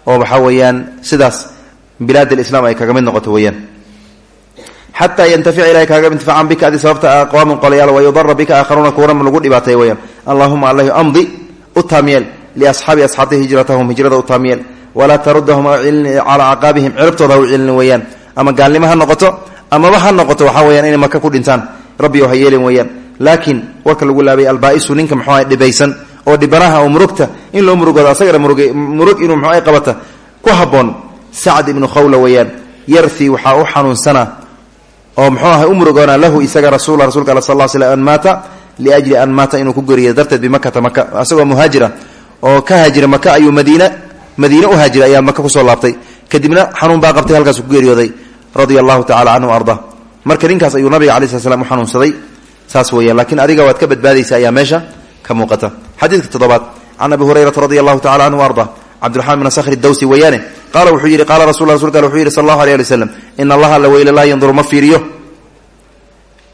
oo waxaa weeyaan sidaas bilaad alislaam ay kaga mid noqoto weeyaan. Xataa yantafica ilahay kaaga intifaacan bika adi sababta aqwaamin qolayaal wayudara bika aakharuuna kuwana lagu dhibaatay weyaan allahuma allahu amdi u taamyeel liasxaabi asxaabti hijratahum hijrada u taamyeel walaa tarudahum calaa caqaabihim cirabtooda u ama gaalnimo noqoto amaba ha noqoto waxaa weyaan inay maka ku dhintaan rabbi ha yeelin weeyaan. Laakiin warka lagu laabay albaa'isu ninka muxuuha dhibaysan oo dhibanaha oo in loo murugoodo asagana murug inuu muxuu ay qabata ku habboon sacd ibnu khawla weeyaan. Yarthi waxaa u xanuunsana oo muxuu aha u lahu isaga rasuula rasulka al sal sl an maata liajli an maata inuu ku goriyo darteed bimakata maka asagoo muhaajira oo ka haajira maka ayuu madiina madiine u haajira ayaa maka ku soo laabtay. Kadibna xanuun baa qabtay halkaasuu ku geeriyooday. Radia allahu tacala canhu arda marka ninkaas ayuu nabiga alai slam u xanuunsaday. Saas weeyaan lakiin adiga waad ka badbaadaysa ayaa meesha ka muuqata. Xadiidka toddobaad can abi hurayrata radi allahu tacala canhu arda cabdiraxmaan bn sakhr dawsi weeyaane qaala wuxuu yidhi qaala rasul rasulka al wuxuu yidhi sal allahu alay ali waslam ina allaha alla weyla laa yanduru ma fiiriyo.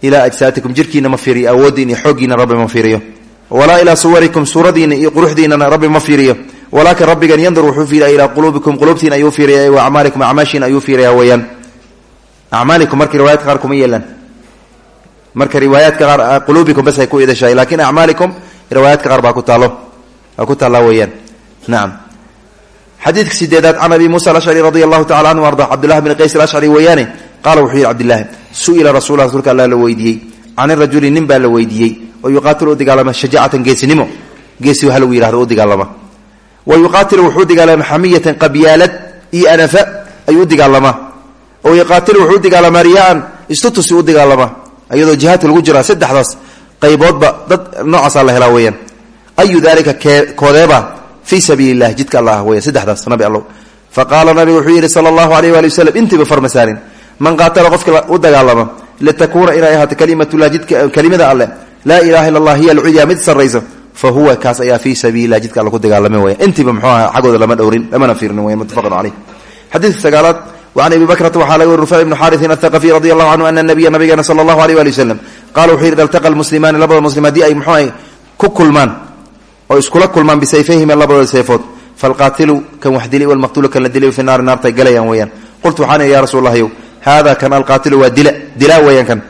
Ilaa ajsaatikum jirkiina ma fiiriyo awooddiina iyo xooggiina rabbi ma fiiriyo. Walaa ilaa suwarikum suuradiina iyo quruxdiinana rabbi ma fiiriyo. Walaakin rabbigan yandur wuxuu fiiriya ilaa quluubikum weeyaan acmaalikum marka riwayadka qaar kuma yeelaan marka riwaayaadka qaar quluubikum bas ay ku idashahay laakiin acmaalikum riwaayaadka qaar baa ku taalo ku taallaa weeyaan. Nacam xadiidka sideedaad can abi muusa alashcri radi allahu canhu arda cabdillahi bn qays alashcri weeyaane qaala wuxuu yidhi cabdillahi su'ila rasul rasuulka alla la weydiiyey. Can irajuli nin la weydiiyey. Oo yuqaatilu u dagaalama geesinimo. Geesi ha lagu yihahdo u wa yuqaatilu wuxuu dagaalama xamiyatan qabyaalad anafa ayuu u oo yuqaatilu wuxuu dagaalamaa riyaan istutusi u dagaalamaa iyadoo jihaadka lagu jiraa saddexdaas qayboodba dad noocaasaa la helaa weeyaan. Ayu dalika koodeeba fii sabiili lah jidka alla ah weya saddexdaas nabi allow. Fa qaala nabigu wuxuu yidhi sala allahu aleyh waali waslem intiiba farmasaarin man qaatala qofka u dagaalama litakuuna inay ahaato kalimatullah jidka kelimada alleh laa ilaha illa allah hiya alculya mid sarrayso fa huwa kaas ayaa fii sabiililah jidka alla ku dagaalama weya intiiba muxuu aha xaggooda lama dhowrin lamana fiirnin weya muttafaqun caleyh xadiidka sagaalaad wan abi bakrata waxaa laga weri rufaac ibnu xariin athaqafiy radi allahu canhu ana nabiya nabigeena sala allahu aleyh ali waslem qala wuxuu yidhi altaqa lmuslimaani labada muslim haddii ay muxuu ay ku kulmaan oo iskula kulmaan bisayfayhima labadooda sayfood falqaatilu kan wax dili walmaqtulu kan la dili fi naari naartay galayaan weyaan qultu waxaan ya rasuullahyw haada kan alqaatilu waa dila dilaa weyaan kan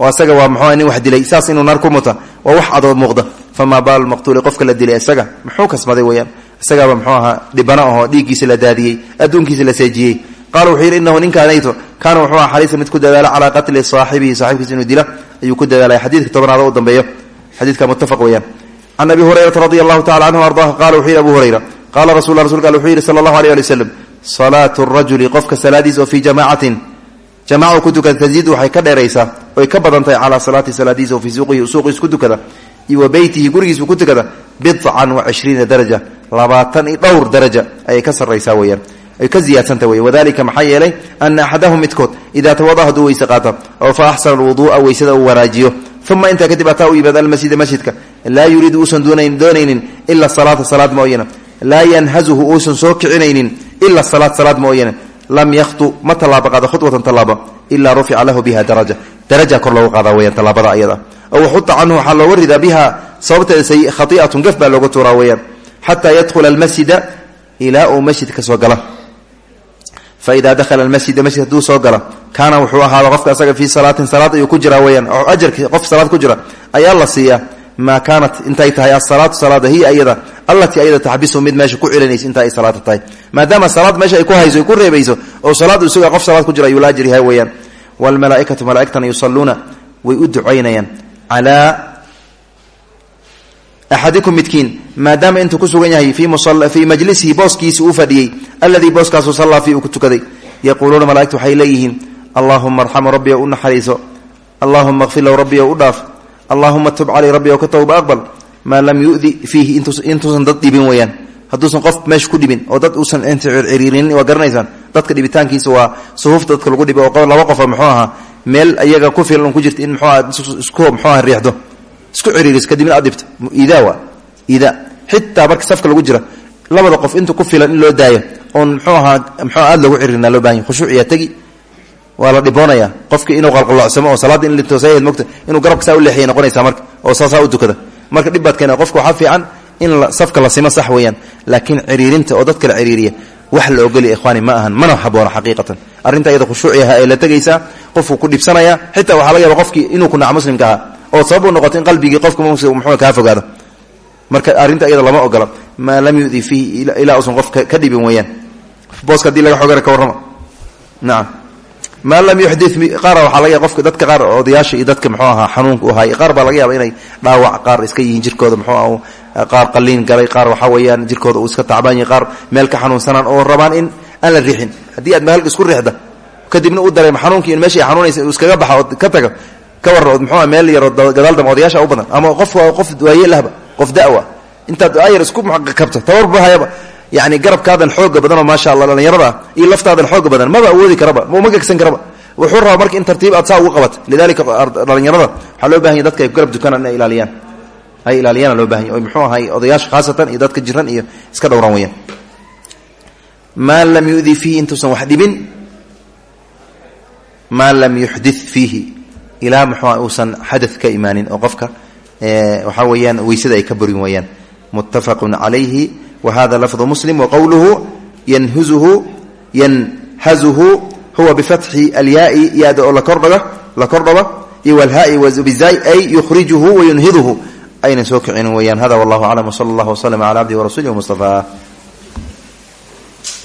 oo asaga waa muxuu nin wax dilay saas inuu naar ku muta waa wax adoo muuqda famaa baalu maqtuuli qofka la dilay isaga muxuu kasbaday weyaan isagaaba muxuu ahaa dhibano ahoo dhiiggiisi la daadiyey adduunkiisi la seejiyey qala wuxuu yidhi inahu ninkaanayto kaana wuxuu aha xariisa mid ku dadaala calaa qatli saaxibihi saaxibkiisa inuu dila ayuu ku dadaalaya xadiidka tobnaada u dambeeyo. Xadiidka muttafaq weeyaan. Can abi hurayrata radi allahu tacala canhu ardaah qala wuxuu yihi abu hurayra qaala rasul rasulka wuxuu yihi sala allahu aleyh ali waslem salaatu rajuli qofka salaadiis oo fii jamaacatin jamaca ku tukada taziid waxay ka dheeraysaa oy ka badan tahay calaa salaati salaadiisa oo fii suuqihi suuqiis ku tukada iyo wa beytihi gurigiisbu ku tukada bidcan wa cishriina daraja labaatan iyo dhowr daraja ayay ka sarraysaa weyaan ay ka ziyaadsanta wey wadalika maxaa yeelay ana axadahum midkood idaa tawada hadduu weyse fa axsana alwuduu'a weysada uu wanaajiyo uma intaa kadib ataa u yimaad almasjida masjidka laa yuriidu uusan doonaynin ila salaata salaad mooyane laa yanhazuhu uusan soo kicinaynin ila salaad salaad lam yakhtu ma tallaaba qaado khudwatan tallaaba ilaa lahu biha daraja. Daraja kor loogu qaada weyaan tallaabada ayada. Oo waxuta canhu waxaa looga biha sababteeda khai'atun gaf baa looga tuuraa weyaan xataa yadkhula almasjida ilaa masjidka soo gala faida dakhala almasjida masjid hadduu soo gala kaana wuxuu ahaada qofka asaga fii salaatin salaad ayuu ku jiraa weyaan oo ajarki qof salaad ku jira ayaa la siiyaa maa kaanat intay tahay asalaatu salaada hiya ayada allatii ayada taxbisu mid meesha ku celinaysa inta ay salaada tahay. Maadaama salaad meesha ay ku hayso ay ku reebayso oo salaadu isaga qof salaad ku jira ayuu la ajir yahay weyaan way u ducaynayaan. Calaa axadikum maadaama intuu ku sugan yahay fii majlisihi booskiisi uu fadhiyey alladii booskaasu sallaa fii uu ku tukaday. Yaquuluuna malaaigtu waxay leeyihiin allaahuma arxamu rabbi ou u naxariiso allaahuma kfir low rabbi ou u dhaaf allaahuma tub caley rabbi ou ka towba aqbal maa lam yudi fiihi intuusan dad dhibin weyaan hadduusan qof meesha ku dhibin oo dad uusan ciriirinin waa garanaysaan dadka dhibitaankiisa waa suhuufta dadka lagu dhibi oo laba qofa muxuu ahaa meel iyaga ku filan ku jirta in mxuu isku mxuu aha riixdo isku ciriiris kadibna aad dhibto. Idaa waa idaa xitaa marka safka lagu jira labada qof inta ku filan in loo daayo oon mxuu ahaa aad lagu ciririna loo bahanya khushuuciya tegi waa la dhiboonaya qofki inuu qalqaloocsamo oo salaadda in litoosayahed mogta inuu garabka saa u leexiyay noqonaysaa marka oo saasaa u tukada marka dhib baad keena qofka fiican in safka la simo sax weeyaan laakiin ciriirinta oo dadka la ciriiriya wax la ogoliya ikhwaani ma ahan mana haboona xaqiiqatan. Arrinta iyada khushuuciaha ee la tegaysaa qofku ku dhibsanaya xitaa waxaa laga yaaba qofkii inuu ku naca muslimka oo sabab noqoto in qalbigii qofka muxuu kaa fogaado marka arrinta iyada lama ogola. Maa lam yudi fiihi ilaa uusan qof ka dhibin weeyaan. Booska haddii laga xogana ka warrama. Nacam maa lam yuxdi qaar waxaa laga yaaba qofka dadka qaar odayaasha iyo dadka muxuu ahaa xanuunka u haay qaar baa laga yaaba inay dhaawac qaar iska yihiin jirkooda muxuu ah qaar qaliin galay qaar waxaa weeyaan jirkooda uu iska tacbaan yahay qaar meel ka xanuunsanaan oo rabaan in aan la riixin. Haddii aad meelka isku riixda kadibna u dareemo xanuunkii in meesha ay xanuunaysa uu iskaga baxa oo ka taga ka warra od muxuu meel yaroo gadaal dam odayaasha u badan. Ama qof qof waayelahba qof da'wa. Intaad ayar isku kabto. Tabarbuhayaba yani garabkaadan xooga badanoo maasha allah dhallinyarada iyo laftaadan xooga badan. Maba awoodi karaba ma gegsan karaba. Wuxuu rabaa marka in tartiib aad saa ugu qabat lidalika dhallinyarada waxaa loo bahanya dadka ay garab dukanaan inay ilaaliyaan. Ay ilaaliyaan loo bahanya o muxuu ahay odayaasha khaasatan iyo dadka jiran iyo iska dhowran weyaan maa lam yudi fiihi intuusan wax dhibin. Maa lam yuxdi fiihi. Ilaa muxuu uusan xada ka imaanin oo qofka waxaa weeyaan weysada ay ka borin weeyaan. Muttafaqun calayhi wa hada lafdu muslim waqowluhu yanhuzuhu yanhazuhu huwa bifatxi alyaai yaada oo lakordhaga la kordhaba iyo walhaai bizay ay yukhrijuhu wayunhiduhu aynan soo kicinin weeyaan. Hada wallahu aclam wsala allah wslm cala cabdihi warasuulih wmustafa